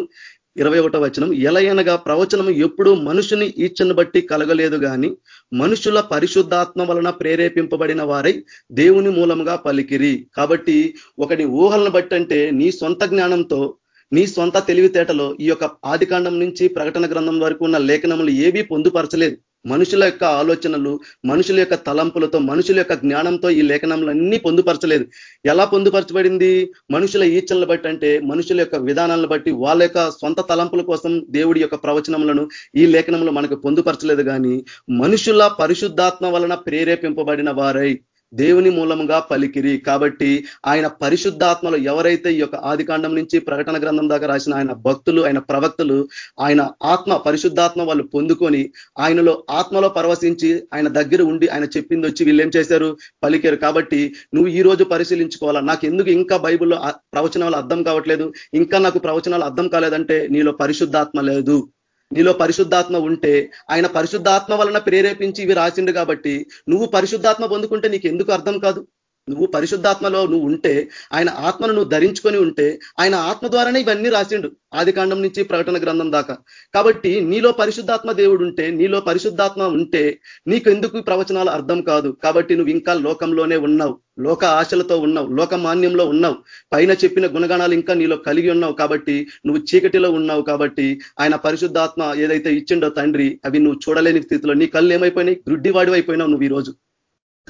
ఇరవై ఒకటో వచనం. ఎలయనగా ప్రవచనము ఎప్పుడు మనుషుని ఈచ్ఛను బట్టి కలగలేదు కానీ మనుషుల పరిశుద్ధాత్మ వలన ప్రేరేపింపబడిన వారై దేవుని మూలంగా పలికిరి. కాబట్టి ఒకటి ఊహలను బట్టంటే నీ సొంత జ్ఞానంతో నీ సొంత తెలివితేటలో ఈ యొక్క ఆదికాండం నుంచి ప్రకటన గ్రంథం వరకు ఉన్న లేఖనములు ఏవీ పొందుపరచలేదు. మనుషుల యొక్క ఆలోచనలు మనుషుల యొక్క తలంపులతో మనుషుల యొక్క జ్ఞానంతో ఈ లేఖనంలన్నీ పొందుపరచలేదు. ఎలా పొందుపరచబడింది? మనుషుల ఈచ్ఛలను బట్టి అంటే మనుషుల యొక్క విధానాలను బట్టి వాళ్ళ యొక్క సొంత తలంపుల కోసం దేవుడి యొక్క ప్రవచనములను ఈ లేఖనంలో మనకు పొందుపరచలేదు కానీ మనుషుల పరిశుద్ధాత్మ వలన ప్రేరేపింపబడిన వారై దేవుని మూలముగా పలికిరి. కాబట్టి ఆయన పరిశుద్ధాత్మలో ఎవరైతే ఈ యొక్క ఆదికాండం నుంచి ప్రకటన గ్రంథం దాకా రాసిన ఆయన భక్తులు ఆయన ప్రవక్తలు ఆయన ఆత్మ పరిశుద్ధాత్మ వాళ్ళు పొందుకొని ఆయనలో ఆత్మలో పరవశించి ఆయన దగ్గర ఉండి ఆయన చెప్పింది వచ్చి వీళ్ళు చేశారు? పలికారు. కాబట్టి నువ్వు ఈ రోజు పరిశీలించుకోవాలా? నాకు ఎందుకు ఇంకా బైబిల్లో ప్రవచనాలు అర్థం కావట్లేదు? ఇంకా నాకు ప్రవచనాలు అర్థం కాలేదంటే నీలో పరిశుద్ధాత్మ లేదు. నీలో పరిశుద్ధాత్మ ఉంటే ఆయన పరిశుద్ధాత్మ వలన ప్రేరేపించి ఇవి రాసిండు కాబట్టి నువ్వు పరిశుద్ధాత్మ పొందుకుంటే నీకు ఎందుకు అర్థం కాదు? నువ్వు పరిశుద్ధాత్మలో నువ్వు ఉంటే ఆయన ఆత్మను నువ్వు ధరించుకొని ఉంటే ఆయన ఆత్మ ద్వారానే ఇవన్నీ రాసిండు ఆది నుంచి ప్రకటన గ్రంథం దాకా. కాబట్టి నీలో పరిశుద్ధాత్మ దేవుడు ఉంటే నీలో పరిశుద్ధాత్మ ఉంటే నీకు ఎందుకు ప్రవచనాలు అర్థం కాదు. కాబట్టి నువ్వు ఇంకా లోకంలోనే ఉన్నావు లోక ఆశలతో ఉన్నావు లోక మాన్యంలో ఉన్నావు. పైన చెప్పిన గుణగణాలు ఇంకా నీలో కలిగి ఉన్నావు కాబట్టి నువ్వు చీకటిలో ఉన్నావు కాబట్టి ఆయన పరిశుద్ధాత్మ ఏదైతే ఇచ్చిండో తండ్రి అవి నువ్వు చూడలేని స్థితిలో నీ కళ్ళు ఏమైపోయినాయి? గుడ్డివాడి అయిపోయినావు నువ్వు ఈ రోజు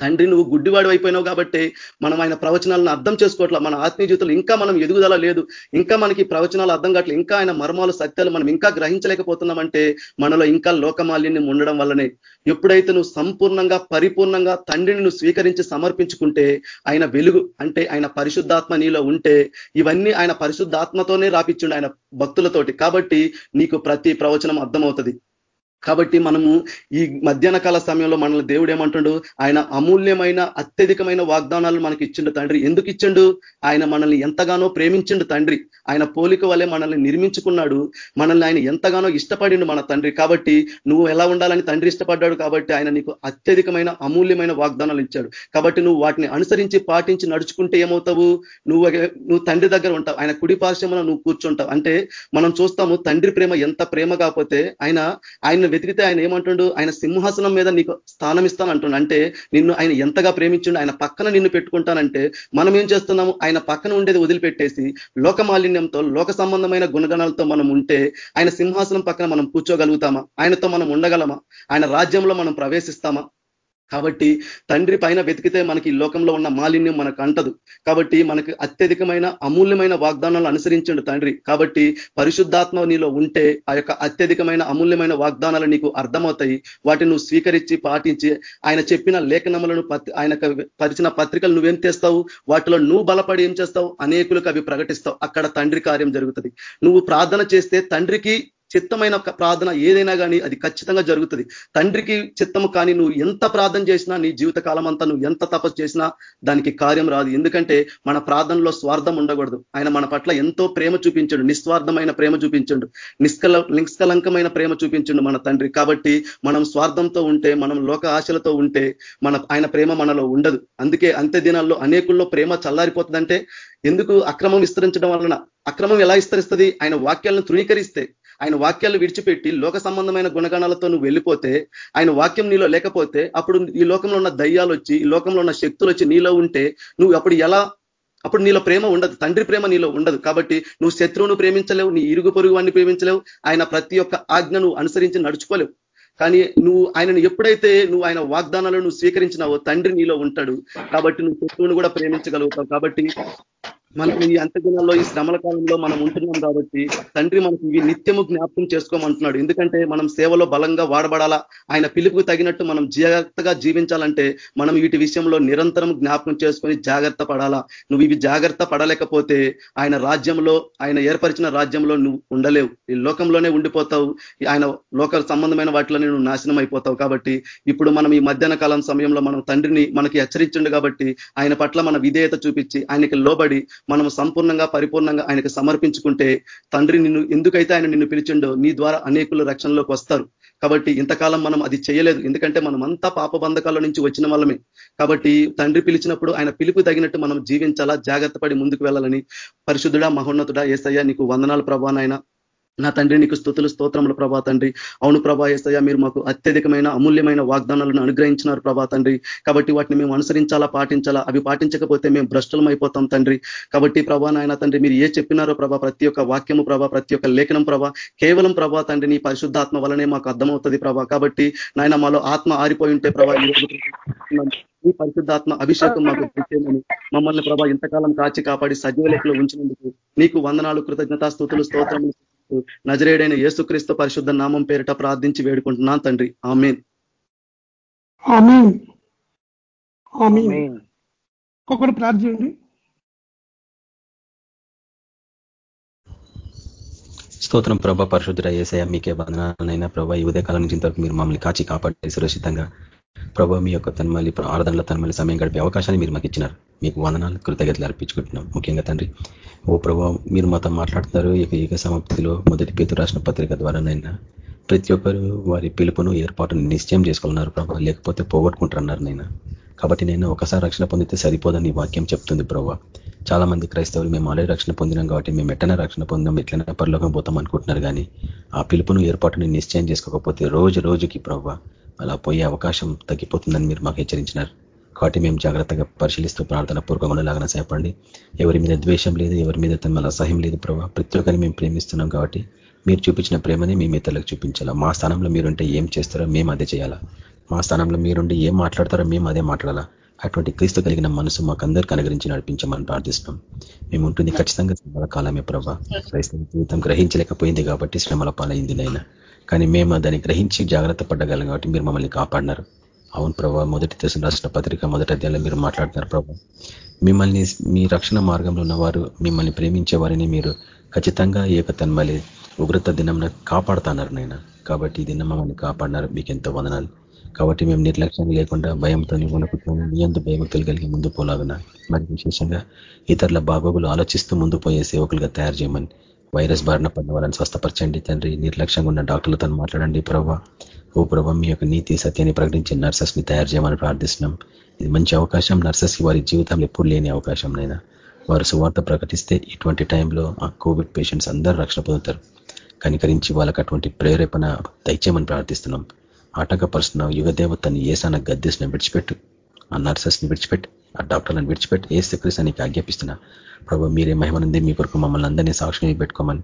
తండ్రి నువ్వు గుడ్డివాడు అయిపోయినావు కాబట్టి మనం ఆయన ప్రవచనాలను అర్థం చేసుకోవట్లా. మన ఆత్మీయ జీవితంలో ఇంకా మనం ఎదుగుదల లేదు. ఇంకా మనకి ప్రవచనాలు అర్థం కావట్లేదు ఇంకా ఆయన మర్మాలు సత్యాలు మనం ఇంకా గ్రహించలేకపోతున్నామంటే మనలో ఇంకా లోకమాల్యాన్ని ఉండడం వల్లనే. ఎప్పుడైతే నువ్వు సంపూర్ణంగా పరిపూర్ణంగా తండ్రిని నువ్వు స్వీకరించి సమర్పించుకుంటే ఆయన వెలుగు అంటే ఆయన పరిశుద్ధాత్మ నీలో ఉంటే ఇవన్నీ ఆయన పరిశుద్ధాత్మతోనే రాపించుండు ఆయన భక్తులతోటి. కాబట్టి నీకు ప్రతి ప్రవచనం అర్థమవుతుంది. కాబట్టి మనము ఈ మధ్యాహ్న కాల సమయంలో మనల్ని దేవుడు ఏమంటుండు? ఆయన అమూల్యమైన అత్యధికమైన వాగ్దానాలు మనకి ఇచ్చిండు తండ్రి. ఎందుకు ఇచ్చిండు? ఆయన మనల్ని ఎంతగానో ప్రేమించిండు తండ్రి. ఆయన పోలిక వల్లే మనల్ని నిర్మించుకున్నాడు. మనల్ని ఆయన ఎంతగానో ఇష్టపడిండు మన తండ్రి. కాబట్టి నువ్వు ఎలా ఉండాలని తండ్రి ఇష్టపడ్డాడు కాబట్టి ఆయన నీకు అత్యధికమైన అమూల్యమైన వాగ్దానాలు ఇచ్చాడు. కాబట్టి నువ్వు వాటిని అనుసరించి పాటించి నడుచుకుంటే ఏమవుతావు? నువ్వు నువ్వు తండ్రి దగ్గర ఉంటావు. ఆయన కుడి పార్శ్వమున నువ్వు కూర్చుంటావు. అంటే మనం చూస్తాము తండ్రి ప్రేమ ఎంత ప్రేమ కాకపోతే ఆయన ఆయన వెతికితే ఆయన ఏమంటుండు? ఆయన సింహాసనం మీద నీకు స్థానం ఇస్తానంటుండు అంటే నిన్ను ఆయన ఎంతగా ప్రేమించుండు ఆయన పక్కన నిన్ను పెట్టుకుంటానంటే మనం ఏం చేస్తున్నాము? ఆయన పక్కన ఉండేది వదిలిపెట్టేసి లోక మాలిన్యంతో లోక సంబంధమైన గుణగణాలతో మనం ఉంటే ఆయన సింహాసనం పక్కన మనం కూర్చోగలుగుతామా? ఆయనతో మనం ఉండగలమా? ఆయన రాజ్యంలో మనం ప్రవేశిస్తామా? కాబట్టి తండ్రి పైన వెతికితే మనకి లోకంలో ఉన్న మాలిన్యం మనకు అంటదు. కాబట్టి మనకి అత్యధికమైన అమూల్యమైన వాగ్దానాలు అనుసరించండు తండ్రి. కాబట్టి పరిశుద్ధాత్మ నీలో ఉంటే ఆ యొక్క అత్యధికమైన అమూల్యమైన వాగ్దానాలు నీకు అర్థమవుతాయి. వాటిని నువ్వు స్వీకరించి పాటించి ఆయన చెప్పిన లేఖనములను ఆయన పరిచిన పత్రికలు నువ్వేం చేస్తావు? వాటిలో నువ్వు బలపడి ఏం చేస్తావు? అనేకులకు అవి ప్రకటిస్తావు. అక్కడ తండ్రి కార్యం జరుగుతుంది. నువ్వు ప్రార్థన చేస్తే తండ్రికి చిత్తమైన ప్రార్థన ఏదైనా కానీ అది ఖచ్చితంగా జరుగుతుంది. తండ్రికి చిత్తము కానీ నువ్వు ఎంత ప్రార్థన చేసినా నీ జీవిత కాలం అంతా నువ్వు ఎంత తపస్సు చేసినా దానికి కార్యం రాదు. ఎందుకంటే మన ప్రార్థనలో స్వార్థం ఉండకూడదు. ఆయన మన పట్ల ఎంతో ప్రేమ చూపించండు. నిస్వార్థమైన ప్రేమ చూపించండు. నిష్కల నిష్కలంకమైన ప్రేమ చూపించండు మన తండ్రి. కాబట్టి మనం స్వార్థంతో ఉంటే మనం లోక ఆశలతో ఉంటే మన ఆయన ప్రేమ మనలో ఉండదు. అందుకే అంత్య దినాల్లో అనేకుల్లో ప్రేమ చల్లారిపోతుందంటే ఎందుకు అక్రమం విస్తరించడం వలన? అక్రమం ఎలా విస్తరిస్తుంది? ఆయన వాక్యాలను తృణీకరిస్తే ఆయన వాక్యాలు విడిచిపెట్టి లోక సంబంధమైన గుణగణాలతో నువ్వు వెళ్ళిపోతే ఆయన వాక్యం నీలో లేకపోతే అప్పుడు ఈ లోకంలో ఉన్న దయ్యాలు వచ్చి ఈ లోకంలో ఉన్న శక్తులు వచ్చి నీలో ఉంటే నువ్వు అప్పుడు ఎలా అప్పుడు నీలో ప్రేమ ఉండదు తండ్రి ప్రేమ నీలో ఉండదు. కాబట్టి నువ్వు శత్రువును ప్రేమించలేవు నీ ఇరుగు పొరుగు వాడిని ప్రేమించలేవు ఆయన ప్రతి ఒక్క ఆజ్ఞను అనుసరించి నడుచుకోలేవు. కానీ నువ్వు ఆయనను ఎప్పుడైతే నువ్వు ఆయన వాగ్దానాలను నువ్వు స్వీకరించినావో తండ్రి నీలో ఉంటాడు. కాబట్టి నువ్వు శత్రువును కూడా ప్రేమించగలుగుతావు. కాబట్టి మనం ఈ అంత్యదినాల్లో ఈ శ్రమల కాలంలో మనం ఉంటున్నాం కాబట్టి తండ్రి మనకి ఇవి నిత్యము జ్ఞాపకం చేసుకోమంటున్నాడు. ఎందుకంటే మనం సేవలో బలంగా వాడబడాలా? ఆయన పిలుపుకు తగినట్టు మనం జాగ్రత్తగా జీవించాలంటే మనం వీటి విషయంలో నిరంతరం జ్ఞాపకం చేసుకొని జాగ్రత్త పడాలా? నువ్వు ఇవి జాగ్రత్త పడలేకపోతే ఆయన రాజ్యంలో ఆయన ఏర్పరిచిన రాజ్యంలో నువ్వు ఉండలేవు. ఈ లోకంలోనే ఉండిపోతావు. ఆయన లోక సంబంధమైన వాటిలోనే నువ్వు నాశనం అయిపోతావు కాబట్టి ఇప్పుడు మనం ఈ మధ్యాహ్న కాలం సమయంలో మనం తండ్రిని మనకి హెచ్చరించండు కాబట్టి ఆయన పట్ల మన విధేయత చూపించి ఆయనకి లోబడి మనము సంపూర్ణంగా పరిపూర్ణంగా ఆయనకు సమర్పించుకుంటే తండ్రి నిన్ను ఎందుకైతే ఆయన నిన్ను పిలిచిండో నీ ద్వారా అనేకులు రక్షణలోకి వస్తారు. కాబట్టి ఇంతకాలం మనం అది చేయలేదు. ఎందుకంటే మనం అంతా పాప బంధకాల నుంచి వచ్చిన వాళ్ళమే. కాబట్టి తండ్రి పిలిచినప్పుడు ఆయన పిలుపు తగినట్టు మనం జీవించాలా? జాగ్రత్త ముందుకు వెళ్ళాలని పరిశుద్ధుడా మహోన్నతుడా ఏసయ్యా నీకు వందనాలు ప్రభానైనా నా తండ్రి నీకు స్థుతులు స్తోత్రములు ప్రభా తండ్రి. అవును ప్రభా ఏసయ్య మీరు మాకు అత్యధికమైన అమూల్యమైన వాగ్దానాలను అనుగ్రహించినారు ప్రభా తండ్రి. కాబట్టి వాటిని మేము అనుసరించాలా పాటించాలా? అవి పాటించకపోతే మేము భ్రష్టలం అయిపోతాం తండ్రి. కాబట్టి ప్రభా నాయన తండ్రి మీరు ఏ చెప్పినారో ప్రభా ప్రతి ఒక్క వాక్యము ప్రభా ప్రతి ఒక్క లేఖనం ప్రభా కేవలం ప్రభా తండ్రి నీ పరిశుద్ధాత్మ వలనే మాకు అర్థమవుతుంది ప్రభా. కాబట్టి నాయన మాలో ఆత్మ ఆరిపోయి ఉంటే ప్రభా ఈ పరిశుద్ధాత్మ అభిషేకం మాకు చేయమని మమ్మల్ని ప్రభా ఇంతకాలం కాచి కాపాడి సజీవ లెక్కలో ఉంచినందుకు నీకు వందనాలు కృతజ్ఞతా స్థుతులు స్తోత్రములు నజరేడైన యేసుక్రీస్తు పరిశుద్ధ నామం పేరిట ప్రార్థించి వేడుకుంటున్నాను తండ్రి. ఆమెన్. ఒక్కొక్కరు ప్రార్థన చేయండి. స్తోత్రం ప్రభ పరిశుద్ధ ఏసయ మీకే బంధనాలైనా ప్రభా ఈ ఉదయకాలం నుంచి ఇంతవరకు మీరు మమ్మల్ని కాచి కాపాడే సురక్షితంగా ప్రభావ మీ యొక్క తన్మలి ఆరాధనల తన్మలి సమయం గడిపే అవకాశాన్ని మీరు మాకు ఇచ్చినారు. మీకు వందనాలు కృతజ్ఞతలు అర్పించుకుంటున్నాం. ముఖ్యంగా తండ్రి ఓ ప్రభావ మీరు మాతో మాట్లాడుతున్నారు. ఇక యుగ సమాప్తిలో మొదటి పేతు రాసిన పత్రిక ద్వారానైనా ప్రతి ఒక్కరు వారి పిలుపును ఏర్పాటును నిశ్చయం చేసుకోవాలన్నారు ప్రభావ లేకపోతే పోగొట్టుకుంటారన్నారు నైనా. కాబట్టి నేను ఒకసారి రక్షణ పొందితే సరిపోదని వాక్యం చెప్తుంది ప్రభావ చాలా మంది క్రైస్తవులు మేము ఆల్రెడీ రక్షణ పొందినాం కాబట్టి మేము ఎట్లనే రక్షణ పొందాం ఎట్లనే పరిలోకం పోతాం అనుకుంటున్నారు కానీ ఆ పిలుపును ఏర్పాటుని నిశ్చయం చేసుకోకపోతే రోజు రోజుకి ప్రభావ అలా పోయే అవకాశం తగ్గిపోతుందని మీరు మాకు హెచ్చరించినారు. కాబట్టి మేము జాగ్రత్తగా పరిశీలిస్తూ ప్రార్థన పూర్వకంగా లాగా సేపండి ఎవరి మీద ద్వేషం లేదు ఎవరి మీద తన అసహ్యం లేదు ప్రభావ ప్రతి ఒక్కరిని మేము ప్రేమిస్తున్నాం కాబట్టి మీరు చూపించిన ప్రేమని మీ ఇతరులకు చూపించాలా? మా స్థానంలో మీరుంటే ఏం చేస్తారో మేము అదే చేయాలా? మా స్థానంలో మీరుండి ఏం మాట్లాడతారో మేము అదే మాట్లాడాలా? అటువంటి క్రీస్తు కలిగిన మనసు మాకందరికి అనుగరించి నడిపించమని ప్రార్థిస్తున్నాం. మేము ఉంటుంది ఖచ్చితంగా శ్రమల కాలమే ప్రభా. క్రైస్తవ జీవితం గ్రహించలేకపోయింది కాబట్టి శ్రమల పాలైంది నైనా కానీ మేము దాన్ని గ్రహించి జాగ్రత్త పడ్డగలం కాబట్టి మీరు మమ్మల్ని కాపాడినారు. అవును ప్రభావ మొదటి దశ రాష్ట్ర పత్రిక మొదటి అధ్యాయంలో మీరు మాట్లాడుతున్నారు ప్రభావ మిమ్మల్ని మీ రక్షణ మార్గంలో ఉన్నవారు మిమ్మల్ని ప్రేమించే వారిని మీరు ఖచ్చితంగా ఏకతన్మలి ఉగ్రత దినం కాపాడుతున్నారు నాయన. కాబట్టి ఈ దినం మమ్మల్ని కాపాడినారు. మీకు ఎంతో వదనాలు. కాబట్టి మేము నిర్లక్ష్యం లేకుండా భయంతో వణుకుతూ మీ అంత భయభక్తులు కలిగి ముందు పోలాగున. మరి విశేషంగా ఇతరుల బాగోగులు ఆలోచిస్తూ ముందు పోయే సేవకులుగా తయారు చేయమని వైరస్ బారిన పడిన వాళ్ళని స్వస్థపరచండి తండ్రి. నిర్లక్ష్యంగా ఉన్న డాక్టర్లతో మాట్లాడండి. ప్రభావ ఓ ప్రభావ మీ యొక్క నీతి సత్యాన్ని ప్రకటించి నర్సెస్ని తయారు చేయమని ప్రార్థిస్తున్నాం. ఇది మంచి అవకాశం. నర్సెస్ వారి జీవితంలో ఎప్పుడు లేని అవకాశం నైనా. వారు సువార్త ప్రకటిస్తే ఇటువంటి టైంలో ఆ కోవిడ్ పేషెంట్స్ అందరూ రక్షణ పొందుతారు. కనికరించి వాళ్ళకి అటువంటి ప్రేరేపణ దయచేయమని ప్రార్థిస్తున్నాం. ఆటంకపరుస్తున్నావు యుగదేవతని ఏసాన గద్దెసిన విడిచిపెట్టు. ఆ నర్సెస్ని విడిచిపెట్టి ఆ డాక్టర్లను విడిచిపెట్టి ఏ సెక్రెస్ అని ఆజ్ఞాపిస్తున్నా ప్రభు మీరే మహిమనుంది మీ కొరకు మమ్మల్ని అందరినీ సాక్షిని పెట్టుకోమని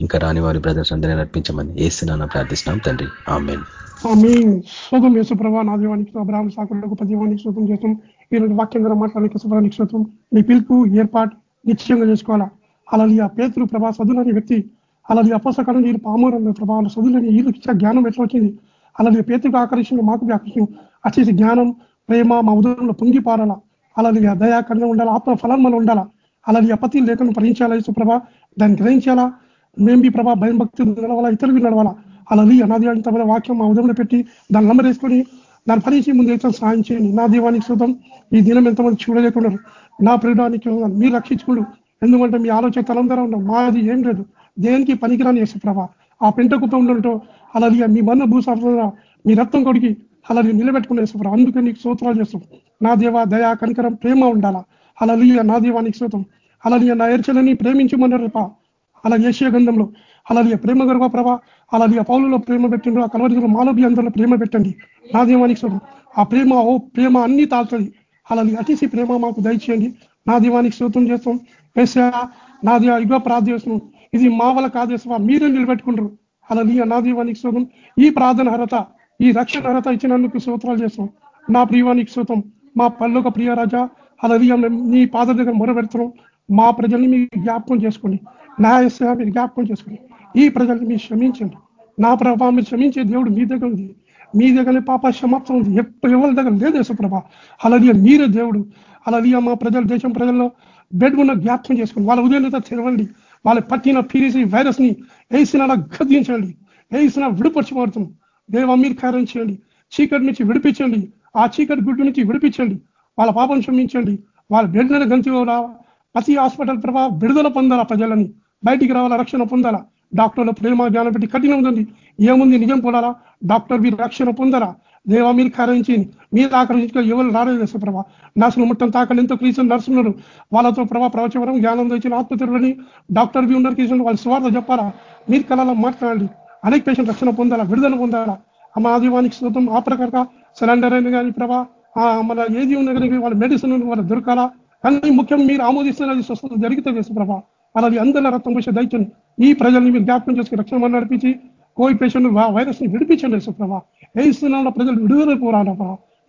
ఇంకా రాని వారి బ్రదర్స్ అందరినీ నడిపించమని ఏసునాన్న ప్రార్థిస్తున్నాం తండ్రి. ఆమెన్. శోతం యేసు ప్రభా నా దీవానికి అబ్రాహ్మ సాకులకు పదివానికి శోతం చేస్తాం ఈరోజు వాక్యం ద్వారా మాట్లాడడానికి శుభ్రానికి శోతం మీ పిలుపు ఏర్పాటు నిశ్చయంగా చేసుకోవాలా? అలాగే ఆ పేతులు ప్రభా సదులని వ్యక్తి. అలాగే అపోసకాలం వీరు పామూరంలో ప్రభావం సదులని వీళ్ళు జ్ఞానం ఎట్లా వచ్చింది? అలాగే పేతులకు ఆకర్షణ మాకు ఆకర్షణ వచ్చేసి జ్ఞానం ప్రేమ మా ఉదయంలో పొంగి పారాలా. అలాది దయాకరణ ఉండాలా ఆత్మ ఫలం మనం ఉండాలా. అలాది అపతి లేఖను భరించాలా సుప్రభ దాన్ని గ్రహించాలా? మేము మీ ప్రభా భయం భక్తి నడవాలా ఇతరులు నడవాలా? అలాది అనాది అంత వాక్యం మా ఉదయంలో పెట్టి దాన్ని నమ్మరేసుకొని దాన్ని ఫలించి ముందు అయితే సాయం చేయండి. నా దీవానికి శుతం ఈ దినం ఎంతమంది చూడలేకున్నారు నా ప్రియుడానికి మీరు రక్షించుకోడు. ఎందుకంటే మీ ఆలోచన తలందరూ ఉన్నాం. మాది ఏం లేదు. దేనికి పనికిరాని ప్రభా ఆ పెంట కుప్ప ఉండటం అలాగే మీ మన భూసార మీ రక్తం కొడికి అలాగే నిలబెట్టుకునే యేసుప్రభ అందుకే నీకు సూత్రాలు చేస్తాం. నా దేవ దయా కనికరం ప్రేమ ఉండాలా? అలలియ నా దీవానికి అలా నీ నా ఎర్చలని ప్రేమించమన్నారు అలా ఏషియా గంధంలో. అలాగే ప్రేమ గర్వ ప్రభ. అలాగే పౌలలో ప్రేమ పెట్టండి ఆ కలవరిలో మాలవి అందరిలో ప్రేమ పెట్టండి. నా దీవానికి శోతం ఆ ప్రేమ ఓ ప్రేమ అన్ని తాల్తుంది అలాగే అతిసి ప్రేమ మాకు దయచేయండి. నా దీవానికి శోతం చేస్తాం. వేసా నా దివా యుగ ప్రార్థిస్తున్నాం ఇది మా వల్ల కాదేసా మీరే నిలబెట్టుకుంటారు అలా నా దీవానికి శోతం ఈ ప్రార్థన అర్హత ఈ రక్షణ అర్హత ఇచ్చినందుకు సూత్రాలు చేస్తాం. నా ప్రియవానికి స్తోత్రం. మా పల్లొక ప్రియ రాజా అలా నీ పాద దగ్గర మొరబెడుతున్నాం మా ప్రజల్ని మీ జ్ఞాపకం చేసుకోండి. న్యాయసేవ మీరు జ్ఞాపకం చేసుకోండి. ఈ ప్రజల్ని మీరు క్షమించండి. నా ప్రభావ మీరు క్షమించే దేవుడు మీ దగ్గర ఉంది. మీ దగ్గర పాప క్షమాప్తం ఉంది. ఎవరి దగ్గర లేదు యశప్రభ అలాదిగా మీరే దేవుడు. అలాదిగా మా ప్రజలు దేశం ప్రజల్లో బెడ్ ఉన్న జ్ఞాపకం చేసుకోండి. వాళ్ళ ఉదయం తెరవండి. వాళ్ళ పట్టిన పీరిసి వైరస్ని వేసిన గద్దించండి. వేసిన విడుపరచబడుతుంది దేవా మీరు కార్యం చేయండి. చీకటి నుంచి విడిపించండి. ఆ చీకటి గుడ్డు నుంచి విడిపించండి. వాళ్ళ పాపం క్షమించండి. వాళ్ళ బిడ్డల గంతి ప్రతి హాస్పిటల్ ప్రభావ విడుదల పొందాలా ప్రజలని. బయటికి రావాలా రక్షణ పొందాలా? డాక్టర్ల ప్రేమ జ్ఞానం పెట్టి కఠినం ఉందండి. ఏముంది నిజం పొందాలా డాక్టర్ మీరు రక్షణ పొందరా? దేవా మీరు కారించింది మీరు ఆకర్షించుకో ఎవరు రాలేదు ప్రభా? నర్సులు ముట్టం తాకలు ఎంతో క్రీస్తులు నర్సున్నారు వాళ్ళతో ప్రభా ప్రవచవరం జ్ఞానం తెచ్చిన ఆత్మతిరులని డాక్టర్ బి ఉన్నారు. క్రీస్తులు వాళ్ళ స్వార్థ చెప్పాలా? మీరు కళలో మాట్లాడండి. అనేక పేషెంట్ రక్షణ పొందాలా విడుదల పొందాలా? మా ఆదివానికి శుతం ఆ ప్రకారంగా సిలిండర్ అయినా కానీ ప్రభా మన ఏది ఉన్నా కానీ వాళ్ళ మెడిసిన్ వాళ్ళ దొరకాలా? కానీ ముఖ్యం మీరు ఆమోదిస్తున్నది స్వస్థత జరిగితే ప్రభా. అలాగే అందరిలో రక్తం పోసే దయచండి ఈ ప్రజల్ని మీరు జ్ఞాపకం చేసుకుని రక్షణ నడిపించి కోవి పేషెంట్ వైరస్ని విడిపించండి సుప్రభా ఏస్తున్నా ప్రజలు విడుదల పోరాడా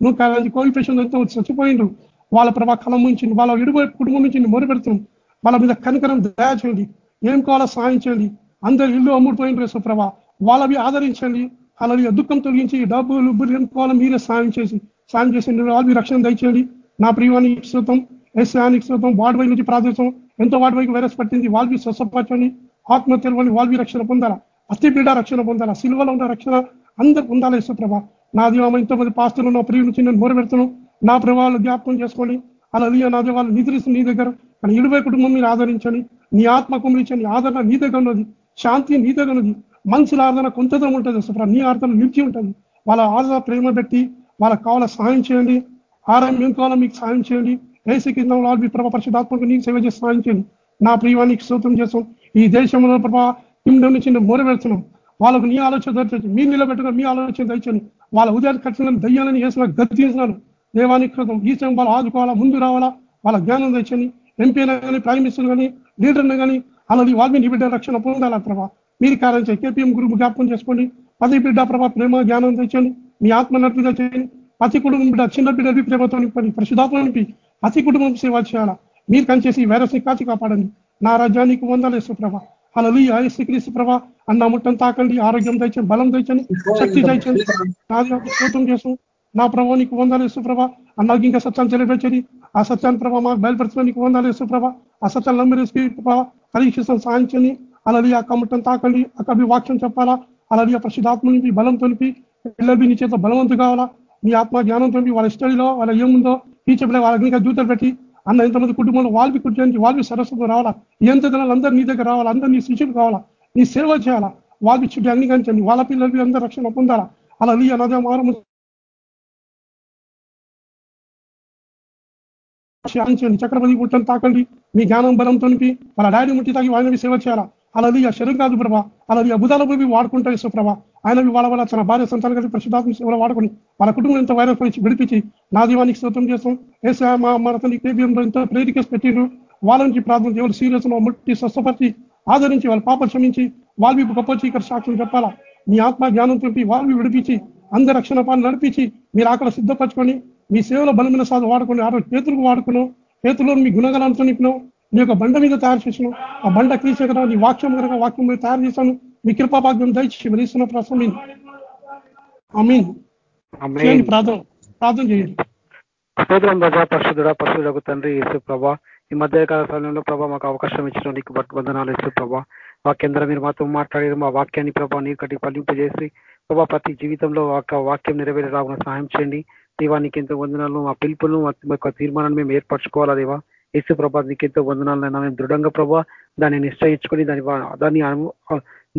నువ్వు కాదు కోవి పేషెంట్ ఎంతో చచ్చిపోయిండ్రు వాళ్ళ ప్రభా కలం నుంచి వాళ్ళ విడిపోయి కుటుంబం నుంచి మొరు పెడుతున్నాం. వాళ్ళ మీద కనికరం దయా చేయండి ఏం కావాలో చేయండి అందరు ఇల్లు అమ్ముడిపోయిండ్రు సుప్రభ వాళ్ళవి ఆదరించండి. అలాగే దుఃఖం తొలగించి డబ్బులు బుర్రెం కోలం మీరే సాయం చేసి సాయం చేసి వాళ్ళవి రక్షణ దయచేయండి. నా ప్రియానికి శృతం ఎస్ఆనికి శృతం వార్డ్ వైపు నుంచి ప్రార్థించం ఎంతో వార్డ్ వైపు వైరస్ పట్టింది. వాళ్ళవి స్వస్థపరచండి. ఆత్మ తెరవని వాళ్ళవి రక్షణ పొందాలా? అతి బిడ్డ రక్షణ పొందాలా? సిల్వలో ఉన్న రక్షణ అందరు పొందాలి యశ్వ్రభ నా దీవమ ఇంతమంది పాస్తులు నా ప్రియుల నుంచి నేను మొరబెడుతున్నాను నా ప్రభావాలు జ్ఞాపకం చేసుకోండి. అలా నా దేవాళ్ళు నిద్రిస్తుంది నీ దగ్గర. కానీ ఇరువై కుటుంబం మీరు ఆదరించండి. నీ ఆత్మ కుమరించండి ఆదరణ నీ దగ్గర ఉన్నది. శాంతి నీ దగ్గర ఉన్నది. మనుషుల ఆదరణ కొంత ఉంటుంది. సుప్ర నీ ఆదరణ నిలిచి ఉంటుంది. వాళ్ళ ఆదరణ ప్రేమ పెట్టి వాళ్ళకి కావాల సహాయం చేయండి. ఆరోగ్యం కావాలా మీకు సహాయం చేయండి. ఏసీ కింద మీ ప్రభా పరిశుధాత్మక నీకు సేవ చేసి సహాయం చేయండి. నా ప్రియానికి స్తోత్రం చేస్తాం. ఈ దేశంలో ప్రభా కింగ్డమ్ నుంచి మోర పెడుతున్నాం వాళ్ళకు నీ ఆలోచన దొరికింది మీరు నిలబెట్టుకుని మీ ఆలోచన దయచండి వాళ్ళ ఉదయం ఖచ్చితంగా దయ్యాలని వేసిన గద్దీసినాను దేవానికి కృతం ఈ సమయం వాళ్ళు ఆదుకోవాలా ముందు రావాలా? వాళ్ళ జ్ఞానం తెచ్చని ఎంపీని కానీ ప్రైమ్ మినిస్టర్ కానీ లీడర్ని కానీ అలాది వాళ్ళని బిడ్డ రక్షణ పొందాల ప్రభా? మీరు కార్యం చేయి కేపీఎం గురువు జ్ఞాపకం చేసుకోండి. పది బిడ్డ ప్రభా ప్రేమ జ్ఞానం తెచ్చండి. మీ ఆత్మ నడిపి చేయండి. ప్రతి కుటుంబం బిడ్డ చిన్న బిడ్డ ప్రేమతో నింపండి పరిశుధాత్మ నింపి ప్రతి కుటుంబం సేవ చేయాలా? మీరు కనిచేసి వైరస్ని కాచి కాపాడండి. నా రాజ్యానికి వందలేసు ప్రభా. అలా శ్రీక్రీస్తు ప్రభా. అన్న ముట్టం తాకండి. ఆరోగ్యం తెచ్చండి బలం తెచ్చండి శక్తి తెచ్చండి నాది చేసు నా ప్రభావ నీకు వందాలు ప్రభా. అన్నాకి ఇంకా సత్యాన్ని తెలియపరచని ఆ సత్యాన్ని ప్రభావ మాకు బయలుపరచడం నీకు వందాలు ప్రభా. ఆ సత్యాన్ని నమ్మిరేసి ప్రభావ పరీక్షిస్తాం సాధించని అలాది ఆ కమ్మటం తాకండి. అక్కడ మీ వాక్యం చెప్పాలా? అలాది ఆ ప్రసిద్ధాత్మ మీ బలం తొలిపి పిల్లలు నీ చేత బలవంతు కావాలా? మీ ఆత్మ జ్ఞానం తొలిపి వాళ్ళ స్టడీలో వాళ్ళ ఏముందో టీచర్ వాళ్ళ ఇంకా దూతలు పెట్టి అన్న ఇంతమంది కుటుంబంలో వాళ్ళకి కుట్టించి వాళ్ళకి సరస్వతం రావాలా? ఎంత జనాలు అందరూ నీ దగ్గర రావాలా? అందరూ నీ శిష్యులు కావాలా నీ సేవ చేయాలా? వాళ్ళకి చుట్టూ అంగీకరించండి వాళ్ళ పిల్లలు అందరూ రక్షణ పొందాలా? అలా నీ అన్నదే మారము చక్రపతి పుట్టని తాకండి. మీ జ్ఞానం బలం తొనిపి వాళ్ళ డాడీ ముట్టి తాగి వాళ్ళని సేవ చేయాలా? అలాది ఆ శరీరం కాదు ప్రభా అలాది అబుదాల పోయి వాడుకుంటా ఇసు ప్రభా. ఆయన వాళ్ళ వల్ల తన భార్య సంతానం కలిసి ప్రసిద్ధాత్మ సేవలు వాడుకొని వాళ్ళ కుటుంబం ఎంత వైరస్ పరిచి విడిపించి నా దీవానికి స్తోత్రం చేస్తాం. ఏసా మా మన ఎంతో ప్రేరికేసి పెట్టిండ్రు. వాళ్ళ నుంచి ప్రార్థన ఎవరు సీరియస్ ముట్టి స్వస్థపరిచి ఆదరించి వాళ్ళ పాప క్షమించి వాళ్ళు గొప్ప చీకటి సాక్ష్యం చెప్పాలా? మీ ఆత్మ జ్ఞానం చూపి వాళ్ళు విడిపించి అందరి రక్షణ పాలు నడిపించి మీరు అక్కడ సిద్ధపరచుకొని మీ సేవలో బలమైన సాధ వాడుకొని ఆ చేతులకు వాడుకున్నాం చేతుల్లో మీ గుణగలంతో నింపినాం. మీ యొక్క బండ మీద తయారు చేసినాం ఆ బండ క్రీచే కదా నీ వాక్యం కనుక వాక్యం మీద తయారు చేశాను. మీ కృపాభాగ్యం దయచి వెలిస్తున్న ప్రసమీన్ అమీన్ ప్రార్థన ప్రార్థన చేయండి. స్తోత్రం ప్రభా పరిశుద్ధుడ పరిశుద్ధకు తండ్రి యేసు ప్రభా. ఈ మధ్యకాల సమయంలో ప్రభా మాకు అవకాశం ఇచ్చిన నీకు వందనాలు యేసు ప్రభా. వాక్యంధ్ర మీరు మాతో మాట్లాడారు మా వాక్యాన్ని ప్రభా నీరు కట్టి ఫలింపజేసి ప్రభా ప్రతి జీవితంలో వాక్యం నెరవేరే రాకుండా సహాయం చేయండి. దేవానికి ఎంతో వందనాలు మా పిలుపును మా తీర్మానాన్ని మేము ఏర్పరచుకోవాలా దేవా. యేసు ప్రభా నీకు ఎంతో వందనాలైనా మేము దృఢంగా ప్రభా దాన్ని నిశ్చయించుకొని దాని దాన్ని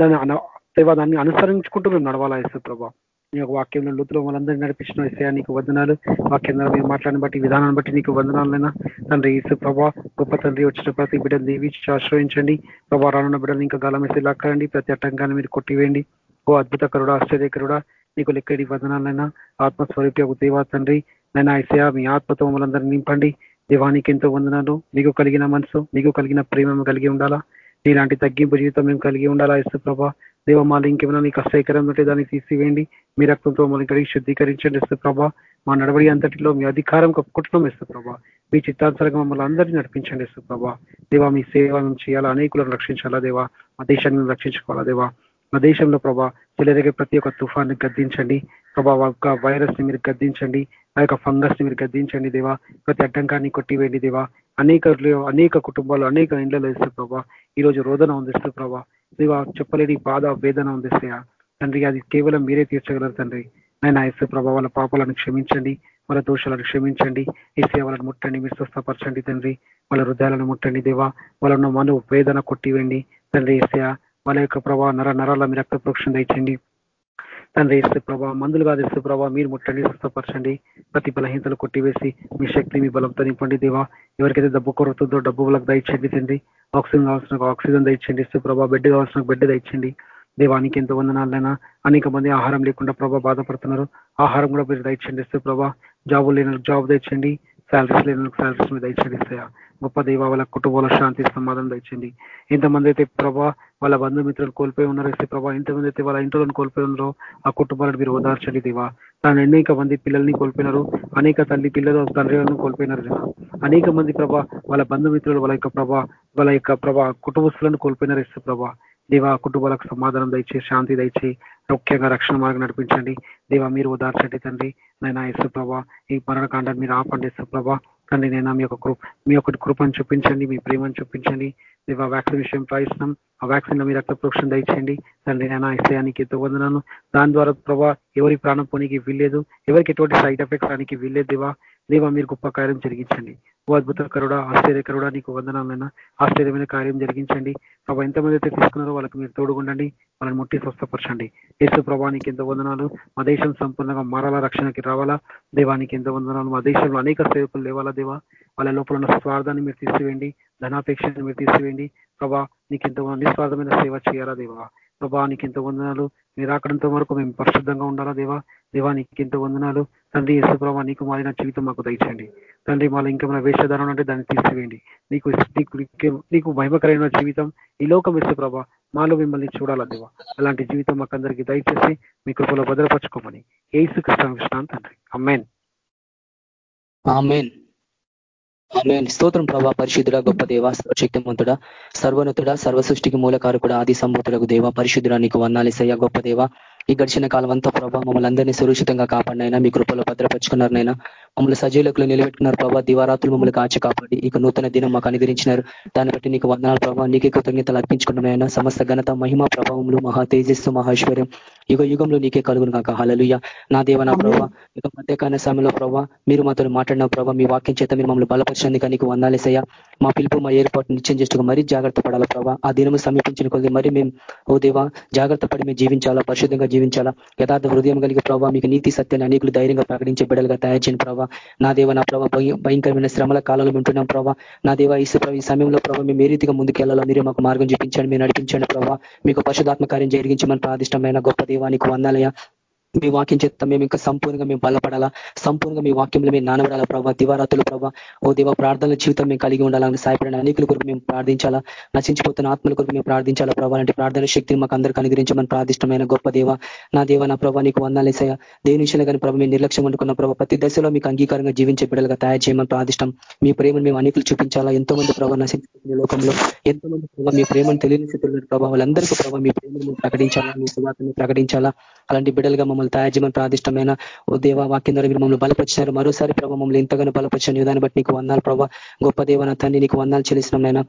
దాన్ని దేవా దాన్ని అనుసరించుకుంటూ మేము నడవాలా యేసు ప్రభా. నీ యొక్క వాక్యంలో లోతులో వాళ్ళందరినీ నడిపించిన విషయా నీకు వందనాలు. వాక్యంలో మీరు మాట్లాడిన బట్టి విధానాన్ని బట్టి నీకు వందనాలైనా తండ్రి ఈసు ప్రభా గొప్ప తండ్రి వచ్చిన ప్రతి బిడ్డను దీవించి ఆశ్రయించండి. ప్రభా రానున్న బిడ్డలు ఇంకా గాలం వేసి లాక్కరండి. ప్రతి అట్టంగాన్ని మీరు కొట్టివేయండి. ఓ అద్భుత కరుడా ఆశ్చర్యకరుడా నీకు లెక్కడి వందనాలైనా ఆత్మస్వరూప దేవా తండ్రి. నైనా ఐసయా మీ ఆత్మతో మమ్మల్ని నింపండి. దేవానికి ఎంతో వందనాలు. మీకు కలిగిన మనసు మీకు కలిగిన ప్రేమ కలిగి ఉండాలా? నీలాంటి తగ్గింపు జీవితం మేము కలిగి ఉండాలా ఇసు ప్రభా దేవ మాలు ఇంకేమైనా నీకు అసహ్యకరం ఉంటే దాన్ని తీసివేయండి. మీ రక్తంతో మమ్మల్ని కలిగి శుద్ధీకరించండి ఇస్తు ప్రభా మా నడవడి అంతటిలో మీ అధికారం కప్పుకుంటున్నాం ఇస్తు ప్రభా మీ చిత్తాంతరంగా మమ్మల్ని అందరినీ నడిపించండి ఇస్తు ప్రభా దేవా మీ సేవ మేము చేయాలా? అనేకులను రక్షించాలా దేవా? మా దేశాన్ని రక్షించుకోవాలా దేవా? మా దేశంలో ప్రభా చెలరేగే ప్రతి ఒక్క తుఫాన్ని గద్దించండి. ప్రభా యొక్క వైరస్ని మీరు గద్దించండి. ఆ యొక్క ఫంగస్ని మీరు గద్దించండి దేవా. ప్రతి అడ్డంకాన్ని కొట్టివేయండి దేవా. అనేక అనేక కుటుంబాలు అనేక ఇండ్లలో ఇస్తారు ప్రభా. ఈ రోజు రోదన ఉందిస్తూ ప్రభా. దేవా చెప్పలేని బాధ వేదన ఉందిస్తాయా తండ్రి అది కేవలం మీరే తీర్చగలరు తండ్రి. నేను ఇస్తే ప్రభా వాళ్ళ పాపాలను క్షమించండి. వాళ్ళ దోషాలను క్షమించండి. ఈ సేవలను ముట్టండి. మీరు స్వస్థపరచండి తండ్రి. వాళ్ళ హృదయాలను ముట్టండి దేవా. వాళ్ళను మను వేదన కొట్టివేయండి. తండ్రి ఇస్తే వాళ్ళ యొక్క ప్రభావ నర నరాల మీ రక్త ప్రోక్షణ ఇచ్చండి తండ్రి ఇస్తే ప్రభావ మందులు కాదు ఇస్తే ప్రభావ మీరు ముట్టండి స్వస్థపరచండి ప్రతి బలహీనతలు కొట్టివేసి మీ శక్తి మీ బలంతో నింపండి దేవా. ఎవరికైతే డబ్బు కొరతుందో డబ్బు వాళ్ళకి దయచండి తండ్రి ఆక్సిజన్ కావాల్సిన ఆక్సిజన్ దయచండి ఇస్తే ప్రభావ బెడ్ కావాల్సిన బెడ్ దయచండి దేవానికి ఎంతో వందనాలైనా అనేక మంది ఆహారం లేకుండా ప్రభా బాధపడుతున్నారు. ఆహారం కూడా మీరు దయచండి ఇస్తే ప్రభా. జాబు లేని జాబ్ తెచ్చండి శాలరీస్ లేని శాలరీస్ మీద దయచండి ఇస్తాయా? గొప్ప దేవ వాళ్ళ కుటుంబాల శాంతి సమాధానం దయచండి ఎంతమంది అయితే ప్రభా వాళ్ళ బంధుమిత్రులు కోల్పోయి ఉన్నారు ఇస్తే ప్రభా ఎంతమంది అయితే వాళ్ళ ఇంట్లో కోల్పోయి ఉన్నారో ఆ కుటుంబాలను మీరు ఓదార్చండి దేవా. తాను అనేక మంది పిల్లల్ని కోల్పోయినారు అనేక తల్లి పిల్లలు తండ్రిలను కోల్పోయినారు అనేక మంది ప్రభా వాళ్ళ బంధుమిత్రులు వాళ్ళ యొక్క ప్రభా వాళ్ళ యొక్క ప్రభా కుటుంబస్తులను కోల్పోయినారు ఇస్తే ప్రభా. దేవా కుటుంబాలకు సమాధానం దయచేయి శాంతి దయచేయి ముఖ్యంగా రక్షణ మార్గం నడిపించండి. దేవా మీరు ఉదార్చండి తండ్రి. నైనా యేసు ఈ మరణకాండాన్ని మీరు ఆపండి యేసు తండ్రి నేను మీ యొక్క కృప మీ యొక్క కృపను చూపించండి మీ ప్రేమను చూపించండి. దేవా వ్యాక్సిన్ విషయం ప్రయత్నం ఆ వ్యాక్సిన్లో మీ రక్త ప్రోక్షణ దయచేయండి. తండ్రి నేను ఇస్తాయానికి ఎంతో వందనాను దాని ద్వారా ప్రభా ఎవరి ప్రాణం పోనీకి వీల్లేదు. ఎవరికి ఎటువంటి సైడ్ ఎఫెక్ట్స్ రానికి వీల్లేదు దేవా. దేవా మీరు గొప్ప కార్యం జరిగించండి. ఓ అద్భుతకరుడా ఆశ్చర్యకరుడ నీకు వందనాలైనా ఆశ్చర్యమైన కార్యం జరిగించండి. ప్రభా ఎంతమంది అయితే తీసుకున్నారో వాళ్ళకి మీరు తోడుగుండండి వాళ్ళని ముట్టి స్వస్థపరచండి. యేసు ప్రభానికి ఎంత వందనాలు. మా దేశం సంపూర్ణంగా మారాలా రక్షణకి రావాలా? దేవానికి ఎంత వందనాలు. మా దేశంలో అనేక సేవకులు లేవాలా దేవా? వాళ్ళ లోపల ఉన్న స్వార్థాన్ని మీరు తీసివేయండి ధనాపేక్షను మీరు తీసివేయండి. ప్రభా నీకు ఎంతో నిస్వార్థమైన సేవ చేయాలా దేవా? ప్రభా నీకు ఎంతో వందనాలు. మీరు అక్కడంత వరకు మేము పరిశుద్ధంగా ఉండాలా దేవా? దేవా నీకు ఎంతో వందనాలు. తండ్రి యేసు ప్రభా నీకు మారిన జీవితం మాకు దయచండి తండ్రి మళ్ళీ మన వేషధారణ అంటే దాన్ని తీసివేయండి. నీకు నీకు మహిమకరమైన జీవితం ఈ లోకం ఇస్తే మాలో మిమ్మల్ని చూడాలా దేవ. అలాంటి జీవితం మాకందరికీ దయచేసి మీ కృపలో భద్రపరచుకోమని ఏసు కృష్ణ తండ్రి. Amen amen. ఆమెన్. స్తోత్రం ప్రభా పరిశుద్ధుడ గొప్ప దేవ సర్వశక్తిమంతుడ సర్వనతుడ సర్వ సృష్టికి మూలకారకుడ ఆది సంభూతులకు దేవ పరిశుద్ధుడ నీకు వందాలిసయ్య గొప్ప దేవ. ఈ గడిచిన కాలం అంతా ప్రభావ మమ్మల్ని అందరినీ సురక్షితంగా కాపాడినైనా మీ కృపలో భద్రపరుచుకున్నారనైనా మమ్మల్ని సజీలకులు నిలబెట్టుకున్నారు ప్రభావ దివారాతులు మమ్మల్ని కాచి కాపాడి ఇక నూతన దినం మాకు అనుగ్రహించినారు. దాన్ని బట్టి నీకు వందనాలు ప్రభావ నీకే కృతజ్ఞతలు అర్పించుకున్నామైనా సమస్త ఘనత మహిమ ప్రభావములు మహా తేజస్సు మహేశ్వర్యం యుగ యుగంలో నీకే కలుగును కాక హలలుయ నా దేవ నా ప్రభావ ఇక మధ్యకాల సమయంలో ప్రభావ మీరు మాతో మాట్లాడిన ప్రభావ మీ వాక్యం చేత మీరు మమ్మల్ని బలపరిచినందుకు నీకు వందాలేసయ్యా మా పిలుపు మా ఏర్పాటు నిత్యం చేస్తూ మరీ జాగ్రత్త పడాలా ప్రభావ ఆ దినము సమీపించిన కొద్ది మరి మేము ఓ దేవా జాగ్రత్త పడి మేము జీవించాలా పరిశుద్ధంగా జీవించాలా? యథార్థ హృదయం కలిగి ప్రభావ మీకు నీతి సత్యాన్ని అనేకులు ధైర్యంగా ప్రకటించే బిడ్డలుగా తయారు చేయని ప్రభావ నా దేవ నా ప్రభావ భయంకరమైన శ్రమల కాలంలో ఉంటున్నాం ప్రభావ నా దేవ ఈ ఈ సమయంలో ప్రభావ మేము ఏ రీతిగా ముందుకెళ్ళాలో మీరు మాకు మార్గం చూపించండి మీరు నడిపించండి ప్రభావ మీకు పరిశుధాత్మ కార్యం జరిగించమని ప్రాదిష్టమైన గొప్ప దేవానికి వందాలయ మీ వాక్యం చేస్తాం మేము ఇంకా సంపూర్ణంగా మేము బలపడాలా? సంపూర్ణంగా మీ వాక్యంలో మేము నానబడాలా ప్రభావ దివారాతులు ప్రభావ ఓ దేవ ప్రార్థనల జీవితం మేము కలిగి ఉండాలని సాయపడిన అనేకుల కొరకు మేము ప్రార్థించాలా? నశించిపోతున్న ఆత్మల కొరకు మేము ప్రార్థించాలా ప్రభావ అంటే ప్రార్థన శక్తిని మాకు అందరికీ అనుగ్రహించమని ప్రార్థిష్టమైన గొప్ప దేవ నా దేవ నా ప్రభావ నీకు వందాలేసయ దేని విషయంలో కానీ ప్రభావ మేము నిర్లక్ష్యం అనుకున్న ప్రభావ ప్రతి దశలో మీకు అంగీకారంగా జీవించే బిడ్డలుగా తయారు చేయమని ప్రార్థిష్టం. మీ ప్రేమను మేము అనేకులు చూపించాలా? ఎంతో మంది ప్రభావ నశించిన లోకంలో ఎంతో మంది ప్రభావ మీ ప్రేమను తెలియని స్థితిలో ప్రభావ వాళ్ళందరికీ ప్రభావ మీ ప్రేమను ప్రకటించాలా? మీ సువార్తను ప్రకటించాలా? అలాంటి బిడ్డలుగా మమ్మల్ని తయారు చేయమని ప్రాదిష్టమైన ఓ దేవ వాక్యం ద్వారా మీరు మమ్మల్ని బలపరిచినారు. మరోసారి ప్రభావ మమ్మల్ని ఎంతగానో బలపరిచిన విధానం బట్టి నీకు వందాలు ప్రభావ గొప్ప దేవ తండ్రి నీకు వందాలు చెల్లిస్తున్నాం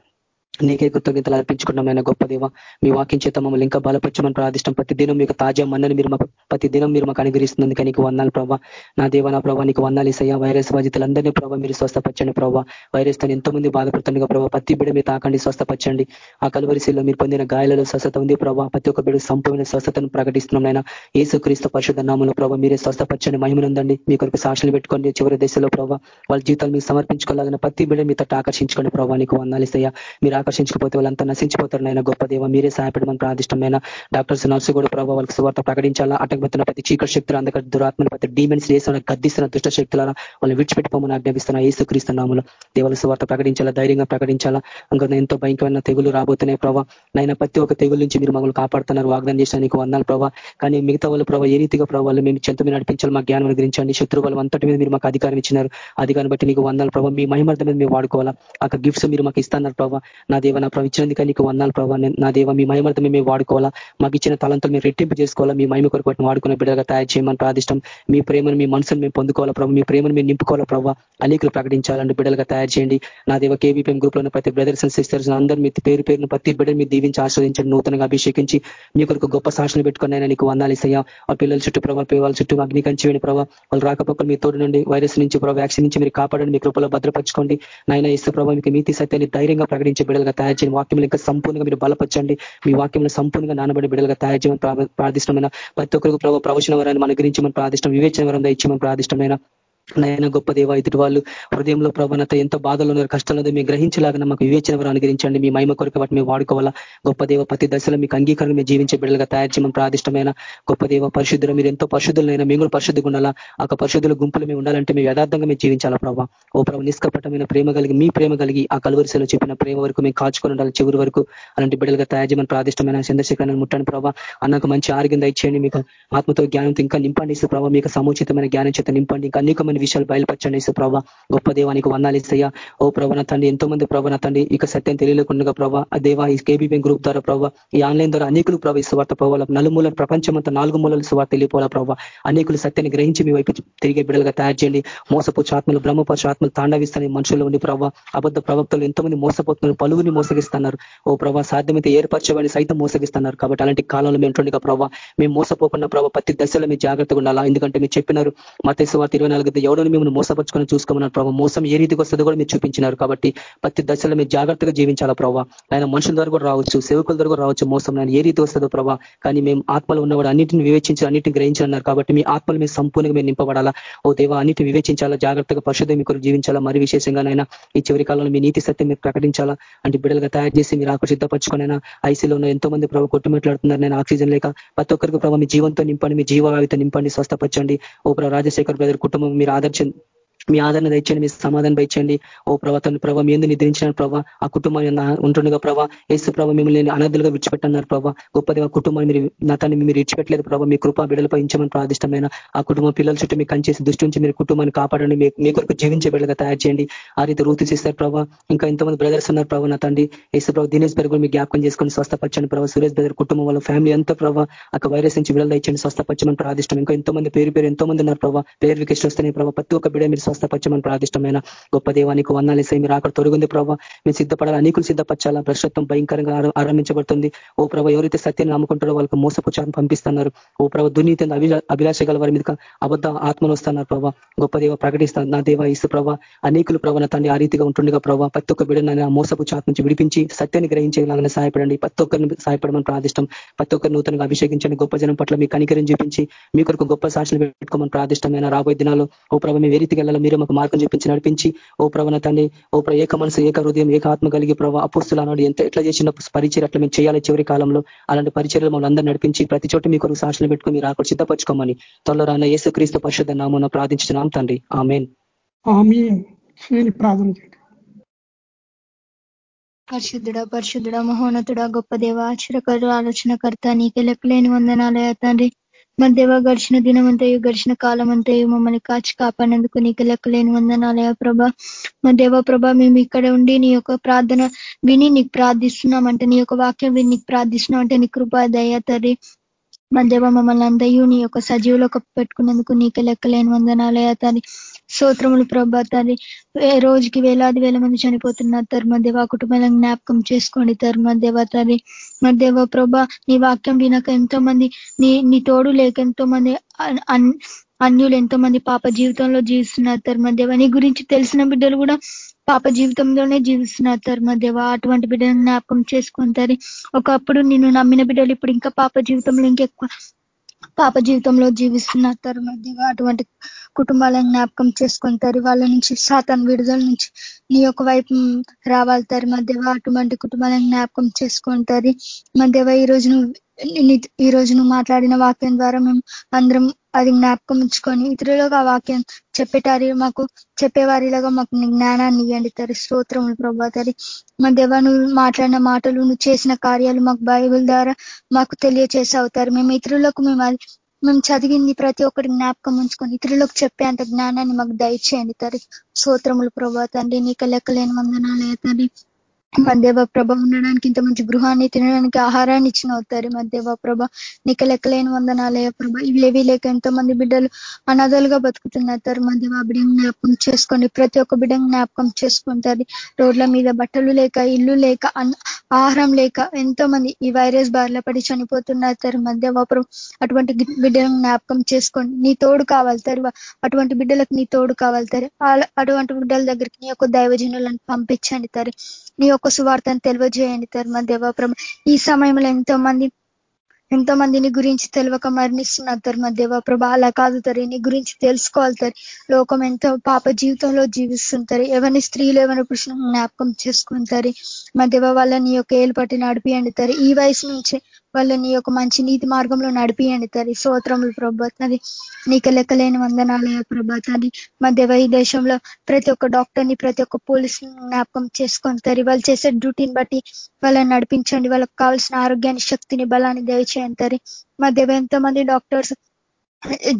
నీకే కృతజ్ఞతలు అర్పించుకున్నామైన గొప్ప దేవ. మీ వాక్యం చేత మమ్మల్ని ఇంకా బలపరచమని ప్రార్థిష్టం ప్రతి దినం మీకు తాజా మన్నని మీరు ప్రతి దినం మీరు మాకు అనుగ్రహిస్తున్నందుక నీకు వందాలు ప్రభావ నా దేవ నా ప్రభావ నీకు వందాలు ఇసయ్యా వైరస్ బాధితులందరినీ ప్రభావ మీరు స్వస్థపరచండి ప్రభావ వైరస్తో ఎంతో మంది బాధపడుతుండగా ప్రభావ ప్రతి బిడ మీరు తాకండి స్వస్థపరచండి. ఆ కలువరిశీల్లో మీరు పొందిన గాయాలలో స్వస్థత ఉంది ప్రభావ ప్రతి ఒక్క బిడ సంపూర్ణ స్వస్థతను ప్రకటిస్తున్నాం అయినా ఏసు క్రీస్తు పరిశుద్ధ నామంలో ప్రభావ మీరే స్వస్థపరచండి మహిమనుందండి. మీ కొరకు సాక్షులు పెట్టుకోండి. చివరి దశలో ప్రభావ వాళ్ళ జీవితాలు మీకు సమర్పించుకోలేదని ప్రతి బిడ మీతో ఆకర్షించుకోండి ప్రభావ నీకు వందాలు ఇసయ్యా మీరు ఆకర్షించకపోతే వాళ్ళంతా నశించిపోతారు నాయన. గొప్ప దేవ మీరే సహాయపడమని ప్రాదిష్టమైన డాక్టర్స్ నర్సు కూడా ప్రభావ వాళ్ళకి సువార్త ప్రకటించాలా? అటకపోతున్న ప్రతి చీకటి శక్తులు అందక దురాత్మని ప్రతి డీమెన్స్ వేసిన గద్దిస్తున్న దుష్ట శక్తులను వాళ్ళని విడిచిపెట్టుకోమని ఆజ్ఞాపిస్తున్నా ఏసుక్రీస్తున్నాములు దేవాల సువార్త ప్రకటించాలా? ధైర్యంగా ప్రకటించాలా? ఇంకా ఎంతో భయంకరమైన తెగులు రాబోతున్నాయి ప్రభావ నైనా ప్రతి ఒక్క తెగుల నుంచి మీరు మమ్మల్ని కాపాడుతున్నారు. వాగ్దానం చేసిన నీకు వందాలు ప్రభావ కానీ మిగతా వాళ్ళు ప్రభావ ఏ రీతిగా ప్రభావాలు మేము చెంత మీద నడిపించాలి మా జ్ఞానం గురించండి శత్రువులు అంతటి మీద మీరు మాకు అధికారం ఇచ్చినారు. అధికారం బట్టి నీకు వందాలు ప్రభావ మీ మహిమార్థం మీద మేము వాడుకోవాలా? ఆ గిఫ్ట్స్ మీరు మాకు ఇస్తున్నారు ప్రభావ నా దేవ నా ప్రభావ ఇచ్చినందుక నీకు వందాలు ప్రభావ నా దేవ మీ మహిమార్థం మేము వాడుకోవాలా? మాకు ఇచ్చిన తలంతో మీరు రెట్టింపు చేసుకోవాలా? మీ మహిమ కొరకు వాటిని వాడుకునే బిడ్డగా తయారు చేయమని ప్రాదిష్టం మీ ప్రేమను మీ మనసును మేము పొందుకోవాలా ప్రభావ మీ ప్రేమను మేము నింపుకోవాలా ప్రభావ అనేకులు ప్రకటించాలంటే బిడ్డలుగా తయారు తయారు చేయండి. నా దేవ కేవీపీఎం గ్రూప్లో ప్రతి బ్రదర్స్ అండ్ సిస్టర్స్ అందరూ మీ పేరు పేరును ప్రతి బిడ్డను మీరు దీవించి ఆస్వాదించండి నూతనంగా అభిషేకించి మీ కొరకు గొప్ప సాక్షులు పెట్టుకుని అయినా నీకు వందాలి సయ్యా ఆ పిల్లల చుట్టూ ప్రభావ వాళ్ళ చుట్టూ అగ్ని కంచి ప్రభావ వాళ్ళు రాకపోకలు మీ తోడు నుండి వైరస్ నుంచి ప్రభావ వ్యాక్సిన్ నుంచి మీరు కాపాడండి. మీ కృపలో భద్రపరచుకోండి. నాయన ఇస్తే ప్రభావ మీకు నీతి సత్యాన్ని ధైర్యంగా ప్రకటించే బిడ్డలుగా తయారు చేయండి. వాక్యం ఇంకా సంపూర్ణంగా మీరు బలపరచండి. మీ వాక్యంలో సంపూర్ణంగా నానబడి బిడ్డలుగా తయారు చేయమని ప్రార్థిష్టమైన ప్రతి ఒక్కరికి ప్రభావ ప్రవచన వరాన్ని మన గురించి మనం ప్రార్థిష్టం వివేచన వరం ఇచ్చామని ప్రార్థిష్టమైన నాయన గొప్ప దేవ ఇతటి వాళ్ళు హృదయంలో ప్రభనత ఎంత బాధలు ఉన్నారు కష్టాలు మేము గ్రహించలాగా మాకు వివేచన అనుగ్రహించండి మీ మహిమ కొరకు వాటిని మేము వాడుకోవాలా. గొప్ప దేవ ప్రతి దశలో మీకు అంగీకారం మేము జీవించే బిడ్డలుగా తయారు చేయమని ప్రాదిష్టమైన గొప్ప దేవ పరిశుద్ధులు మీరు ఎంతో పరిశుద్ధులైనా మేము కూడా పరిశుద్ధిగా ఉండాలా. ఆ పరిశుద్ధుల గుంపులు మేము ఉండాలంటే మేము యథార్థంగా మేము జీవించాలా ప్రభావ ఓ ప్రభావ నిష్కపటమైన ప్రేమ కలిగి మీ ప్రేమ కలిగి ఆ కలువరిసలో చెప్పిన ప్రేమ వరకు మేము కాచుకొని ఉండాలి. చివరి వరకు అలాంటి బిడ్డలుగా తయారు చేయమని ప్రాదిష్టమైన చంద్రశేఖరాన్ని ముట్టండి ప్రభావ అన్నకు మంచి ఆరోగ్యం దయచేయండి. మీకు ఆత్మతో జ్ఞానంతో ఇంకా నింపండి ప్రభావ మీకు సముచితమైన జ్ఞానం చేత నింపండి. ఇంకా అనేకమైన అనేకమైన విషయాలు బయలుపరచండి ఇసు ప్రభావ గొప్ప దేవానికి వందాలు ఇస్తాయా ఓ ప్రభన తండ్రి ఎంతో మంది ప్రభన తండ్రి ఇక సత్యం తెలియకుండా ప్రభావ ఆ దేవ ఈ కేబీబీ గ్రూప్ ద్వారా ప్రభావ ఈ ఆన్లైన్ ద్వారా అనేకులు ప్రభావ ఈ స్వార్థ నలుమూల ప్రపంచమంతా నాలుగు మూలలు సువార్త వెళ్ళిపోవాలా ప్రభావ అనేకులు సత్యాన్ని గ్రహించి మీ వైపు తిరిగే బిడ్డలుగా తయారు చేయండి. మోసపోచు ఆత్మలు బ్రహ్మపరచు ఆత్మలు తాండవిస్తాయి. మనుషుల్లో ఉండి ప్రభావ అబద్ధ ప్రవక్తలు ఎంతో మంది మోసపోతున్నారు. పలువురిని మోసగిస్తున్నారు. ఓ ప్రభావ సాధ్యమైతే ఏర్పరచబడి సైతం మోసగిస్తున్నారు. కాబట్టి అలాంటి కాలంలో మేము ఉంటుండగా ప్రభావ మేము మోసపోకుండా ప్రభావ ప్రతి దశలో మీరు జాగ్రత్తగా ఉండాలా. ఎందుకంటే మీరు చెప్పినారు మత వార్త ఇరవై నాలుగు ఎవడని మిమ్మల్ని మోసపరుచుకొని చూసుకోమన్నారు ప్రభావ మోసం ఏ రీతికి వస్తుందో కూడా మీరు చూపించినారు కాబట్టి ప్రతి దశలో మీరు జాగ్రత్తగా జీవించాలా ప్రభావ ఆయన మనుషుల ద్వారా కూడా రావచ్చు సేవకుల ద్వారా కూడా రావచ్చు మోసం నేను ఏ రీతి వస్తుందో ప్రభావ కానీ మేము ఆత్మలు ఉన్నవాడు అన్నింటిని వివేచించి అన్నింటిని గ్రహించాలన్నారు కాబట్టి మీ ఆత్మలు మీరు సంపూర్ణంగా మీరు నింపబడాలా. ఓ దేవ అన్నింటిని వివేచించాలా జాగ్రత్తగా పరిశుద్ధం మీకు జీవించాలా. మరి విశేషంగానైనా ఈ చివరి కాలంలో మీ నీతి సత్యం మీరు ప్రకటించాలా. అంటే బిడ్డలుగా తయారు చేసి మీరు ఆకు సిద్ధపరచుకునైనా ఐసీలో ఉన్న ఎంతో మంది ప్రభావ కొట్టుమిట్లాడుతున్నారు నేను ఆక్సిజన్ లేక. ప్రతి ఒక్కరికి ప్రభావ మీ జీవంతో నింపండి మీ జీవావితో నింపండి స్వస్థపరచండి. ఓ రాజశేఖర్ బ్రదర్ కుటుంబం మీరు ఆదర్శం. మీ ఆదరణ తెచ్చండి మీ సమాధానం ఇచ్చండి ఓ ప్రభావం ప్రభావ మీ ఎందుకు నిద్రించిన ప్రభావ ఆ కుటుంబాన్ని ఉంటుండగా ప్రభావ ఏసు ప్రభావ మిమ్మల్ని అనాథులుగా విడిచిపెట్టన్నారు ప్రభావ గొప్పదిగా కుటుంబాన్ని మీరు నా తను మీరు విడిచిపెట్టలేదు ప్రభావ మీ కృప బిడలపై ఇంచమని ప్రాదిష్టమైన ఆ కుటుంబం పిల్లల చుట్టూ మీకు కంచేసి దృష్టి నుంచి మీరు కుటుంబాన్ని కాపాడండి. మీ కొరకు జీవించే బిడ్డగా తయారు చేయండి. ఆ రీతి రూతి చేస్తారు ప్రభావ ఇంకా ఎంతమంది బ్రదర్స్ ఉన్నారు ప్రభావ నా తండ్రి. ఏసు ప్రభావ దినేష్ బ్రదర్ మీ జ్ఞాపకం చేసుకొని స్వస్థపరచండి ప్రభావ సురేష్ బ్రదర్ కుటుంబం వాళ్ళ ఫ్యామిలీ అంతా ప్రభావ ఆ వైరస్ నుంచి విడుదల ఇచ్చండి స్వస్థపరచమని ప్రాదిష్టం ఇంకా ఎంతో మంది పేరు పేరు ఎంతో మంది ఉన్నారు ప్రభావ పేరు వికేషన్ వస్తున్నాయి ప్రభావ ప్రతి ఒక్క బిడ మీరు స్వస్థపరచమని ప్రాదిష్టం ఇష్టమైన గొప్ప దేవానికి వందాలేసే మీరు అక్కడ తొరుగుంది ప్రభావ మీరు సిద్ధపడాలి? అనేకులు సిద్ధపరచాలా? భ్రష్టత్వం భయంకరంగా ఆరంభించబడుతుంది. ఓ ప్రభావ ఎవరైతే సత్యాన్ని నమ్ముకుంటారో వాళ్ళకి మోసపుచారం పంపిస్తున్నారు. ఓ ప్రభావ దుర్నీతి అభిలాష గల వారి మీద అబద్ధ ఆత్మలు వస్తున్నారు ప్రభావ గొప్ప దేవ ప్రకటిస్తారు నా దేవ ఇసు ప్రభావ అనేకులు ప్రభావ తండ్రి ఆ రీతిగా ఉంటుండగా ప్రభావ ప్రతి ఒక్క బిడ్డ మోసపు చాట్ నుంచి విడిపించి సత్యాన్ని గ్రహించేలాగా సహాయపడండి. ప్రతి ఒక్కరిని సహాయపడమని ప్రార్థిష్టం ప్రతి ఒక్కరు నూతనంగా అభిషేకించండి. గొప్ప జనం పట్ల మీ కనికరిని చూపించి మీ కొరకు గొప్ప సాక్షులు పెట్టుకోమని ప్రార్థిష్టమైన రాబోయే దినాలు ఓ ప్రభావ మీ వేరీతికి వెళ్ళాలి మీరు మాకు మార్గం చూపించి నడిపించి ఓ ప్రవణ తండ్రి ఓ ఏక మనసు ఏక హృదయం ఏక ఆత్మ కలిగి ప్రభావ అపుస్తులు అన్నాడు. ఎంత ఎట్లా చేసిన పరిచయం అట్లా మేము చేయాలి చివరి కాలంలో. అలాంటి పరిచయలు మమ్మల్ని అందరూ నడిపించి ప్రతి చోట మీ కొరకు సాక్షులు పెట్టుకుని మీరు అక్కడ సిద్ధపరచుకోమని త్వరలో రాన్న యేసుక్రీస్తు పరిశుద్ధ నామం ప్రార్థించున్నాం తండ్రి. ఆమెన్. పరిశుద్ధుడ పరిశుద్ధుడ మహోన్నతుడ గొప్ప దేవ ఆశ్చర్యకరు ఆలోచనకర్త నీకే లెక్కలేని వందనాలయ తండ్రి. మా దేవ గడిచిన దినమంతయు గడిచిన కాలం అంతయు మమ్మల్ని కాచి కాపాడినందుకు నీకు లెక్కలేని వందనాలయ ప్రభ. మా దేవ ప్రభ మేము ఇక్కడ ఉండి నీ యొక్క ప్రార్థన విని నీకు ప్రార్థిస్తున్నామంటే నీ యొక్క వాక్యం విని నీకు ప్రార్థిస్తున్నాం అంటే నీ కృపా దయ తరి మా దేవ మమ్మల్ని అందయూ నీ యొక్క సజీవులో పెట్టుకున్నందుకు నీకు లెక్కలేని వందనాలయ తరి. స్తోత్రములు ప్రభా తండ్రి రోజుకి వేలాది వేల మంది చనిపోతున్నారు తర్మ దేవ కుటుంబాలను జ్ఞాపకం చేసుకోండి తర్మ దేవ తండ్రి మరి దేవ ప్రభా నీ వాక్యం వినక ఎంతో మంది నీ నీ తోడు లేక ఎంతో మంది అన్యులు ఎంతో మంది పాప జీవితంలో జీవిస్తున్నారు తర్మ దేవ. నీ గురించి తెలిసిన బిడ్డలు కూడా పాప జీవితంలోనే జీవిస్తున్నారు తర్మ దేవ. అటువంటి బిడ్డలను జ్ఞాపకం చేసుకుంటారు ఒకప్పుడు నిన్ను నమ్మిన బిడ్డలు ఇప్పుడు ఇంకా పాప జీవితంలో ఇంకెక్కువ పాప జీవితంలో జీవిస్తున్నారు తర్మ దేవ. అటువంటి కుటుంబాలను జ్ఞాపకం చేసుకుంటారు వాళ్ళ నుంచి సాతాన్ విడుదల నుంచి నీ యొక్క వైపు రావాలి తరి. దేవ అటువంటి కుటుంబాలను జ్ఞాపకం చేసుకుంటారు దేవ ఈ రోజు ఈ రోజు నువ్వు మాట్లాడిన వాక్యం ద్వారా మేము అందరం అది జ్ఞాపకం ఉంచుకొని ఇతరులకు ఆ వాక్యం చెప్పేటారి మాకు చెప్పేవారిలాగా మాకు జ్ఞానాన్ని ఇవ్వండి తరి. స్తోత్రములు ప్రభా తరి. మా దేవ నువ్వు మాట్లాడిన మాటలు నువ్వు చేసిన కార్యాలు మాకు బైబుల్ ద్వారా మాకు తెలియచేసి అవుతారు మేము ఇతరులకు మేము మేము చదివింది ప్రతి ఒక్కటి జ్ఞాపకం ఉంచుకొని ఇతరులకు చెప్పే అంత జ్ఞానాన్ని మాకు దయచేయండి తరి సూత్రములు ప్రభా తండ్రి నీకు లెక్కలేని వందనాలు తండ్రి. మధ్యవ ప్రభ ఉండడానికి ఇంత మంచి గృహాన్ని తినడానికి ఆహారాన్ని ఇచ్చిన అవుతారు మధ్యవ ప్రభ నీకు లెక్కలేని వందనాలయ ప్రభ. ఇవేవి లేక ఎంతో మంది బిడ్డలు అనాథాలుగా బతుకుతున్నారు మధ్యవ బిడ్డ జ్ఞాపకం చేసుకోండి. ప్రతి ఒక్క బిడ్డ జ్ఞాపకం చేసుకుంటారు రోడ్ల మీద బట్టలు లేక ఇల్లు లేక ఆహారం లేక ఎంతో మంది ఈ వైరస్ బారిలో పడి చనిపోతున్నారు మధ్యవ ప్రభు అటువంటి బిడ్డలను జ్ఞాపకం చేసుకోండి. నీ తోడు కావాలి అటువంటి బిడ్డలకు నీ తోడు కావాలి అటువంటి బిడ్డల దగ్గరికి నీ యొక్క దైవజనులను పంపించండి తరు నీ యొక్క సువార్తను తెలియజేయండి ధర్మ దేవాప్రభ. ఈ సమయంలో ఎంతో మంది ఎంతో మందిని గురించి తెలియక మరణిస్తున్నారు ధర్మ దేవాప్రభ. అలా కాదు తరి నీ గురించి తెలుసుకోవాలి తరి లోకం ఎంతో పాప జీవితంలో జీవిస్తుంటారు ఎవరిని స్త్రీలు ఎవరిని పురుషులు జ్ఞాపకం చేసుకుంటారు మా దేవ వాళ్ళని యొక్క ఏలు పట్టి నడిపియండి తరి ఈ వయసు నుంచి వాళ్ళని ఒక మంచి నీతి మార్గంలో నడిపియండి తరి స్తోత్రములు ప్రభాతది నీకు లెక్కలేని వందనాలయ ప్రభాతది మా దేవ ఈ దేశంలో ప్రతి ఒక్క డాక్టర్ని ప్రతి ఒక్క పోలీస్ జ్ఞాపకం చేసుకొని తరి వాళ్ళు చేసే డ్యూటీని బట్టి వాళ్ళని నడిపించండి. వాళ్ళకి కావాల్సిన ఆరోగ్యాన్ని శక్తిని బలాన్ని దయచేయండి తరి మా దేవ ఎంతో మంది డాక్టర్స్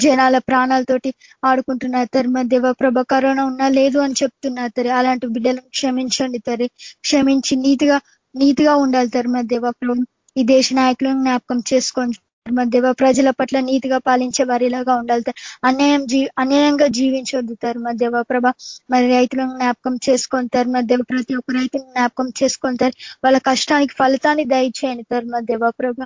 జనాల ప్రాణాలతోటి ఆడుకుంటున్నారు తరి మా దేవ ప్రభ కరోనా ఉన్నా లేదు అని చెప్తున్నారు తరి అలాంటి బిడ్డలను క్షమించండి తరి క్షమించి నీతిగా నీతిగా ఉండాలి తరి మా దేవ. ప్రభు ఈ దేశ నాయకులను జ్ఞాపకం చేసుకోండి. మన దేవ ప్రజల పట్ల నీతిగా పాలించే వారిలాగా ఉండాలి. అన్యాయం జీ అన్యాయంగా జీవించొద్దు తరు దేవ ప్రభ మరి రైతులను జ్ఞాపకం చేసుకుంటారు మా దేవ ప్రతి ఒక్క రైతును జ్ఞాపకం చేసుకుంటారు వాళ్ళ కష్టానికి ఫలితాన్ని దయచేయండి తరు దేవ ప్రభ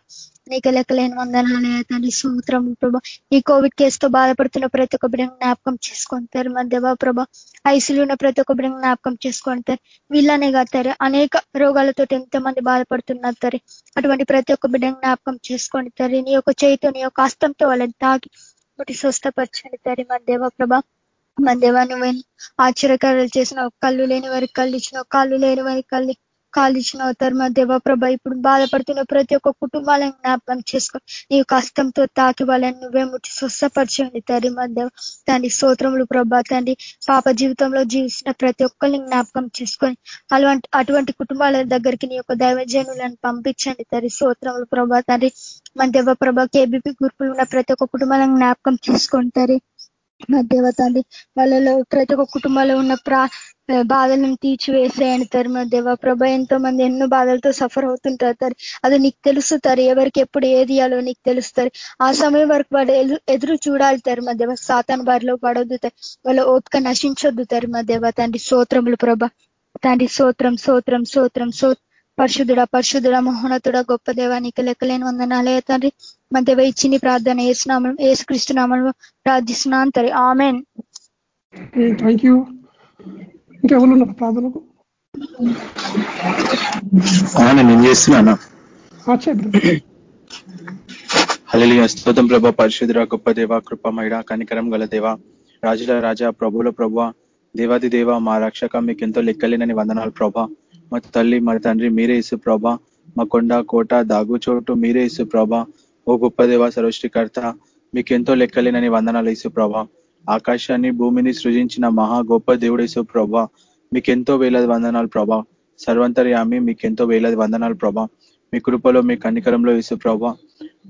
నీకు లెక్కలేని వందనాలే తండ్రి సూత్రం ప్రభా. ఈ కోవిడ్ కేసుతో బాధపడుతున్న ప్రతి ఒక్క బిడ్డను జ్ఞాపకం చేసుకుంటారు మన దేవా ప్రభా. ఐసీలు ఉన్న ప్రతి ఒక్క బిడ్డను జ్ఞాపకం చేసుకుంటారు వీళ్ళనే కాతారు అనేక రోగాలతో ఎంతో మంది బాధపడుతున్నారు తరి అటువంటి ప్రతి ఒక్క బిడ్డను జ్ఞాపకం చేసుకోండి తరి నీ యొక్క చేయితో నీ యొక్క హస్తంతో వాళ్ళని తాకి ఒకటి స్వస్థపరచండి తరి మన దేవా ప్రభా. మన దేవా నువ్వు ఆశ్చర్యకారాలు చేసిన కళ్ళు లేని వారికి కళ్ళు ఇచ్చిన కాళ్ళు లేని వారికి కళ్ళు కాలు ఇచ్చిన అవుతారు మా దేవప్రభ ఇప్పుడు బాధపడుతున్న ప్రతి ఒక్క కుటుంబాలను జ్ఞాపకం చేసుకో. నీ కష్టంతో తాకి వాళ్ళని నువ్వే ముట్టి స్వస్థపరచండి తరి మా దేవ తండ్రి స్తోత్రములు ప్రభా తండ్రి పాప జీవితంలో జీవిస్తున్న ప్రతి ఒక్కరిని జ్ఞాపకం చేసుకొని అలాంటి అటువంటి కుటుంబాల దగ్గరికి నీ యొక్క దైవజనులను పంపించండి తరి స్తోత్రములు ప్రభా తండ్రి మన దేవప్రభ కేబీపీ గ్రూపులు ఉన్న ప్రతి ఒక్క కుటుంబాలను జ్ఞాపకం చేసుకుంటారు మా దేవ తండ్రి వాళ్ళలో ప్రతి ఒక్క కుటుంబంలో ఉన్న ప్రా బాధలను తీర్చివేసేయండి తరు మా దేవ. ప్రభ ఎంతో మంది ఎన్నో బాధలతో సఫర్ అవుతుంటారు అది నీకు తెలుస్తారు ఎవరికి ఎప్పుడు ఏది ఇయాలో నీకు తెలుస్తారు ఆ సమయం వరకు వాడు ఎదురు చూడాలి తరు మా దేవ. సాతాన్ బారిలో పడొద్దు వాళ్ళ ఓపిక నశించొద్దు తరు మా దేవ తండ్రి సోత్రములు ప్రభ. తండ్రి సోత్రం సోత్రం సోత్రం సో పరిశుద్ధుడ పరిశుద్ధుడ మహోనతుడ గొప్ప దేవానికి లెక్కలేని వందనాలే తండ్రి. మన దేవ ఇచ్చింది ప్రార్థన ఏసునామం ఏసుక్రీస్తు నామంలో ప్రార్థిస్తున్నాను తరి ఆమెన్. థ్యాంక్ యూ ఇంకా ఎవరు ఉన్నారు ప్రార్థనకు? నేను చేస్తున్నాను. హళలియ స్తోతం ప్రభ పరిశుద్ర గొప్ప దేవ కృపమైడ కనికరం గల దేవ రాజుల రాజా ప్రభుల ప్రభ దేవాది దేవ మా రక్షక మీకు ఎంతో లెక్కలేనని వందనాలు ప్రభ. మా తల్లి మా తండ్రి మీరే ఇసు ప్రభ మా కొండ కోట దాగు చోటు మీరే ఇసు ప్రభ ఓ గొప్ప దేవ సృష్టికర్త మీకు ఎంతో లెక్కలేనని వందనాలు ఇసు ప్రభ ఆకాశాన్ని భూమిని సృజించిన మహా గొప్ప దేవుడు ఇసు ప్రభ మీకెంతో వేలాది వందనాలు ప్రభా. సర్వంతర్యామి మీకెంతో వేలాది వందనాలు ప్రభా. మీ కృపలో మీ కన్నికరంలో ఇసు ప్రభా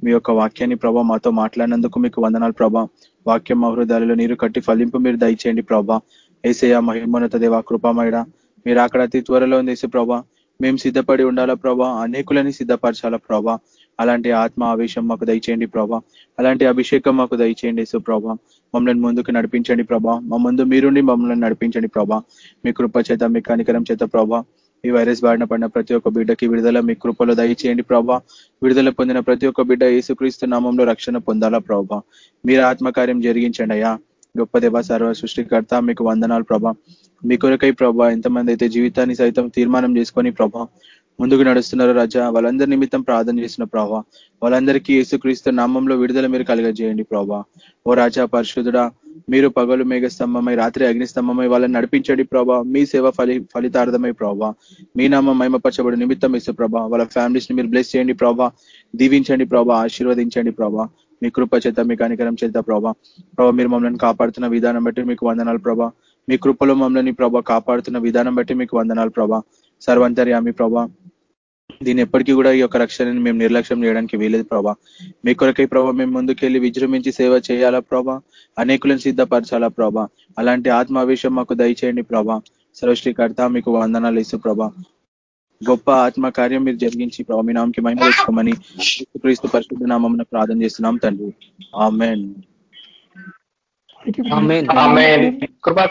మీ యొక్క వాక్యాన్ని ప్రభా మాతో మాట్లాడినందుకు మీకు వందనాలు ప్రభా. వాక్యం హృదయాలలో నీరు కట్టి ఫలింపు మీరు దయచేయండి ప్రభా. ఏసయ మహిమోన్నత దేవ కృపమయడ. మీరు అక్కడ అతి త్వరలో ఉంది ప్రభా. మేము సిద్ధపడి ఉండాలా ప్రభా? అనేకులని సిద్ధపరచాలా ప్రభా? అలాంటి ఆత్మ ఆవేశం మాకు దయచేయండి ప్రభా. అలాంటి అభిషేకం మాకు దయచేయండి యేసు ప్రభా. మమ్మల్ని ముందుకు నడిపించండి ప్రభా. మా ముందు మీరుండి మమ్మల్ని నడిపించండి ప్రభా. మీ కృప చేత మీ కనికరం చేత ప్రభా. ఈ వైరస్ బారిన పడిన ప్రతి ఒక్క బిడ్డకి విడుదల మీ కృపలో దయచేయండి ప్రభా. విడుదల పొందిన ప్రతి ఒక్క బిడ్డ యేసుక్రీస్తు నామంలో రక్షణ పొందాలా ప్రభా. మీరు ఆత్మకార్యం జరిగించండి అయ్యా. గొప్ప దేవ సర్వ సృష్టికర్త మీకు వందనాలు ప్రభా. మీ కొరకై ప్రభా ఎంతమంది అయితే జీవితాన్ని సైతం తీర్మానం చేసుకొని ప్రభా ముందుకు నడుస్తున్నారు రాజా వాళ్ళందరి నిమిత్తం ప్రార్థన చేసిన ప్రభా వాళ్ళందరికీ యేసుక్రీస్తు నామంలో విడుదల మీరు కలగజేయండి ప్రభా. ఓ రాజా పరిశుద్ధుడా మీరు పగలు మేఘస్తంభమై రాత్రి అగ్నిస్తంభమై వాళ్ళని నడిపించండి ప్రభా. మీ సేవ ఫలి ఫలితార్థమై ప్రభా. మీ నామం మహిమపరచబడి నిమిత్తం ఇస్తే ప్రభా వాళ్ళ ఫ్యామిలీస్ని మీరు బ్లెస్ చేయండి ప్రభా. దీవించండి ప్రభా ఆశీర్వదించండి ప్రభా. మీ కృప చేత మీ కనికరం చేత ప్రభా. ప్రభా మీరు మమ్మల్ని కాపాడుతున్న విధానం బట్టి మీకు వందనాలు ప్రభా. మీ కృపలో మమ్మల్ని ప్రభా కాపాడుతున్న విధానం బట్టి మీకు వందనాలు ప్రభా. సర్వంతర్యామి ప్రభా. దీన్ని ఎప్పటికీ కూడా ఈ యొక్క రక్షణని మేము నిర్లక్ష్యం చేయడానికి వీలేదు ప్రభా. మీ కొరకై ప్రభా మేము ముందుకెళ్ళి విజృంభించి సేవ చేయాలా ప్రభా? అనేకులను సిద్ధపరచాలా ప్రభా? అలాంటి ఆత్మావేశం మాకు దయచేయండి ప్రభా. సృష్టికర్త మీకు వందనాలు ఇస్తూ ప్రభా. గొప్ప ఆత్మ కార్యం మీరు జరిగించి ప్రభా మీ నామకి మహిమ తెచ్చుకోమని క్రీస్తు పరిశుద్ధ నామం ప్రార్థన చేస్తున్నాం తండ్రి. ఆమెన్. కృపా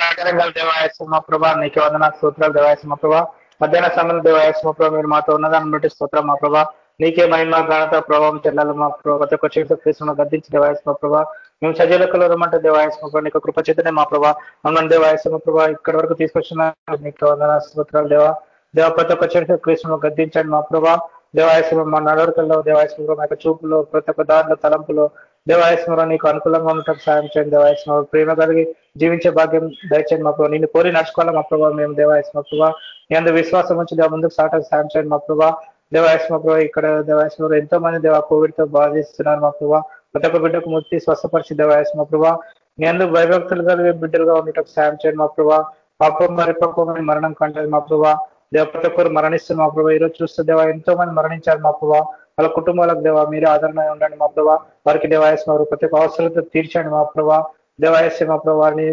దేవాయస్మ ప్రభా నీకు వందన సూత్రాలు దేవాయస్మ ప్రభా. మధ్యాహ్న సమయంలో దేవాయస్మ ప్రభా మీరు మాతో ఉన్నదాన్ని బట్టి స్తోత్రం మా ప్రభా. నీకే మహిమ ఘనత ప్రభావం చెల్లాలి మా ప్రభావ ప్రతి ఒక్క చేత కృష్ణ గద్దించి దేవాయస్మ ప్రభా. మేము సజీలకు రమ్మంటే దేవాయస్మ ప్రభా నీకు కృప చేతనే మా ప్రభా. మమ్మల్ని దేవాయస్మ ప్రభా ఇక్కడ వరకు తీసుకొచ్చిన నీకు వందన స్తోత్రాలు దేవా. దేవ ప్రతి ఒక్క చేత కృష్ణను గద్దించండి మా ప్రభా. దేవాయస్మ మా నడవడికల్లో దేవాయస్మ మా యొక్క చూపులో ప్రతి ఒక్క దారిలో తలంపులో దేవాయస్మర నీకు అనుకూలంగా ఉండటం సాయం చేయండి. దేవాయస్మర ప్రేమ కలిగి జీవించే భాగ్యం దయచేయండి మా ప్రభావ నిన్ను కోరి నడుచుకోవాలి మా ప్రభావ మేము దేవాయస్మ ప్రభావ నీ అందరూ విశ్వాసం వచ్చి దేవ ముందుకు సాట సాయం చేయండి మా ప్రభావ దేవాయస్మ ప్రభావ ఇక్కడ దేవాయస్మ ఎంతో మంది దేవ కోవిడ్తో బాధిస్తున్నారు మా ప్రభావ ప్రతి ఒక్క బిడ్డకు ముక్తి స్వస్థపరిచి దేవాయస్మ ప్రభావ నీ అందరూ భయభక్తులు కలిగి బిడ్డలుగా ఉండటం సాయం చేయండి మా ప్రభావ పాపం మరి మరణం కంటది మా ప్రభావ దేవ ప్రతి ఒక్కరు మరణిస్తున్నారు మా ప్రభావ ఈరోజు చూస్తే దేవా ఎంతో మంది మరణించారు మా ప్రభావ వాళ్ళ కుటుంబాలకు దేవా మీరే ఆదరణ ఉండండి మా ప్రభావ వారికి దేవాయస్ వారు ప్రతి ఒక్క అవసరాలతో తీర్చండి మా ప్రభావ దేవాయస్ మా ప్రభావ వారిని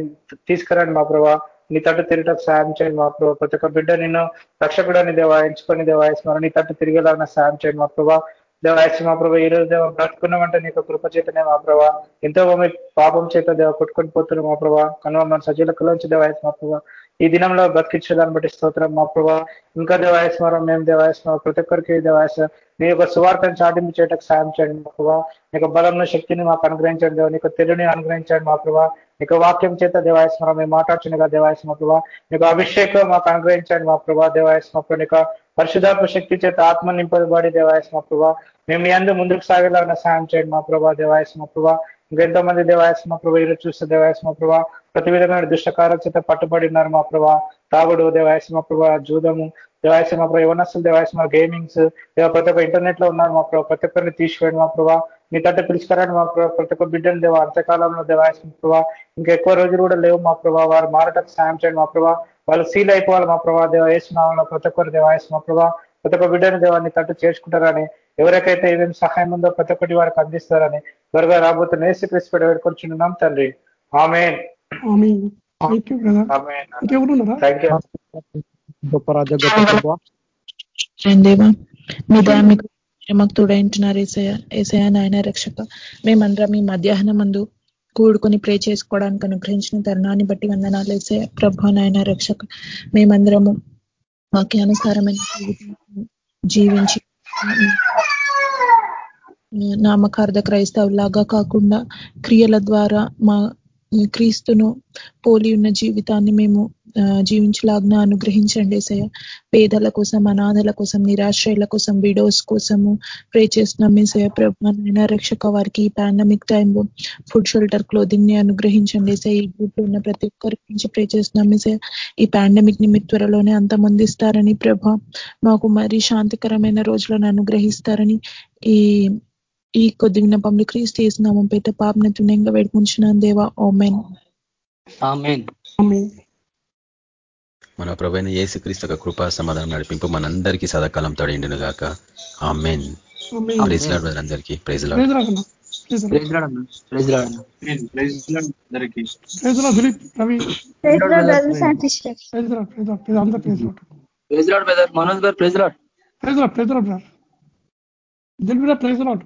తీసుకురండి మా ప్రభావ నీ తట్టు తిరిగటకు సాయం చేయండి మా ప్రభావ ప్రతి ఒక్క బిడ్డ నిన్ను రక్షకుడని దేవా ఎంచుకొని దేవాయస్ నీ తట్టు తిరిగేలాగా సాయం చేయండి మా ప్రభావ దేవాయస్య మా ప్రభావ ఈ రోజు దేవ బ్రతుకున్నామంటే నీకు కృప చేతనే మా ప్రభా ఎంతో మంది పాపం చేత దేవ కొట్టుకొని పోతున్నాం మా ప్రభా కనుమ మన సజీలకులోంచి దేవాయస్ మా ప్రభా ఈ దినంలో బ్రతికించడాన్ని బట్టి స్తోత్రం మా ప్రభా ఇంకా దేవాయస్మారం మేము దేవాయస్మారం ప్రతి ఒక్కరికి దేవాయస నీ యొక్క సువార్తను చాటింపు చేయటకు సాయం చేయండి మా ప్రభావ నీకు బలంలో శక్తిని మాకు అనుగ్రహించండి దేవ నీకు తెలివిని అనుగ్రహించండి మా ప్రభావ నీకు వాక్యం చేత దేవాయస్మరం మేము మాట్లాడుచుండగా దేవాయస్ ప్రభావ నీకు అభిషేకం మాకు అనుగ్రహించండి మా ప్రభా దేవాయస్ మా నీకు పరిశుధాత్మ శక్తి చేత ఆత్మ నింపబడి దేవాయస్ మా మేము ఎందు ముందుకు సాగేలాగా సాయం చేయండి మా ప్రభా దేవాయస్ మా ఇంకెంతో మంది దేవాయస్ మా ఈరోజు చూస్తే దేవాయస్ మా ప్రతి విధమైన దుష్టకారం చేత పట్టుబడి ఉన్నారు మా ప్రభా తాగుడు దేవాయస్ మా జూదము దేవాయస్ మా ప్రభావ యువనస్తులు దేవాయస్ మా గేమింగ్స్ ప్రతి ఒక్క ఇంటర్నెట్లో ఉన్నారు మా ప్రభావ ప్రతి ఒక్కరిని తీసివేయండి మా ప్రభావ మీ తట్ట పిలుచుకురండి మా ప్రభావ ప్రతి ఒక్క బిడ్డను దేవ అంత్యకాలంలో దేవాయస్ మా ప్రభావ ఇంకా ఎక్కువ రోజులు కూడా లేవు మా ప్రభావ వారు మారటకు సాయం చేయండి మా ప్రభావ వాళ్ళు సీల్ అయిపోవాలి మా ప్రభావ దేవ వేసునామంలో ప్రతి ఒక్కరు దేవాయస్ మా ప్రభావ ప్రతి ఒక్క బిడ్డను దేవాన్ని తట్టు చేర్చుకుంటారని ఎవరికైతే ఏమేమి సహాయం ఉందో ప్రతి ఒక్కటి వారికి అందిస్తారని త్వరగా రాబోతున్న ఏసు క్రిస్పేట వేడుకొచ్చున్నాం తండ్రి. ఆమె థ్యాంక్ యూ గొప్ప రాజా గొప్ప దేవా మీ దామికు మాకు తోడైంటున్నారు ఏసయ ఏసయ నాయన రక్షక మేమందరం మీ మధ్యాహ్నం మందు కూడుకొని ప్రే చేసుకోవడానికి అనుగ్రహించిన తరుణాన్ని బట్టి వందనాలు వేసే ప్రభా నాయన రక్షక మేమందరము మాకి అనుసారమైన జీవించి నామకార్థ క్రైస్తవులాగా కాకుండా క్రియల ద్వారా మా క్రీస్తును పోలి ఉన్న జీవితాన్ని మేము జీవించలాగ్న అనుగ్రహించండి సయ పేదల కోసం అనాథల కోసం నిరాశ్రయుల కోసం విడోస్ కోసము ప్రే చేస్తున్నాం సయ ప్రభాన రక్షక వారికి ఈ పాండమిక్ టైంలో ఫుడ్ షెల్టర్ క్లోదింగ్ని అనుగ్రహించండి సయ ఈ గ్రూప్లో ఉన్న ప్రతి ఒక్కరి నుంచి ప్రే చేస్తున్నాం సయ ఈ పాండమిక్ని మీ త్వరలోనే అంతమందిస్తారని ప్రభ మాకు మరి శాంతికరమైన రోజులను అనుగ్రహిస్తారని ఈ ఈ కొద్ది విన్నపంలో క్రీస్తు చేసినామం పేట పాపన తుణ్యంగా వేడుకుంటున్నాను దేవా. ఓమెన్ మన ప్రభైన ఏసు క్రీస్తు యొక్క కృపా సమాధానం నడిపింపు మనందరికీ సదాకాలం తోడైండును గాక ఆమెన్. ప్రైజ్ లాడ్ అందరికీ ప్రైజ్ లాడ్. మనోజ్ గారు praise Lord. Praise Lord praise Lord Dil praise lord.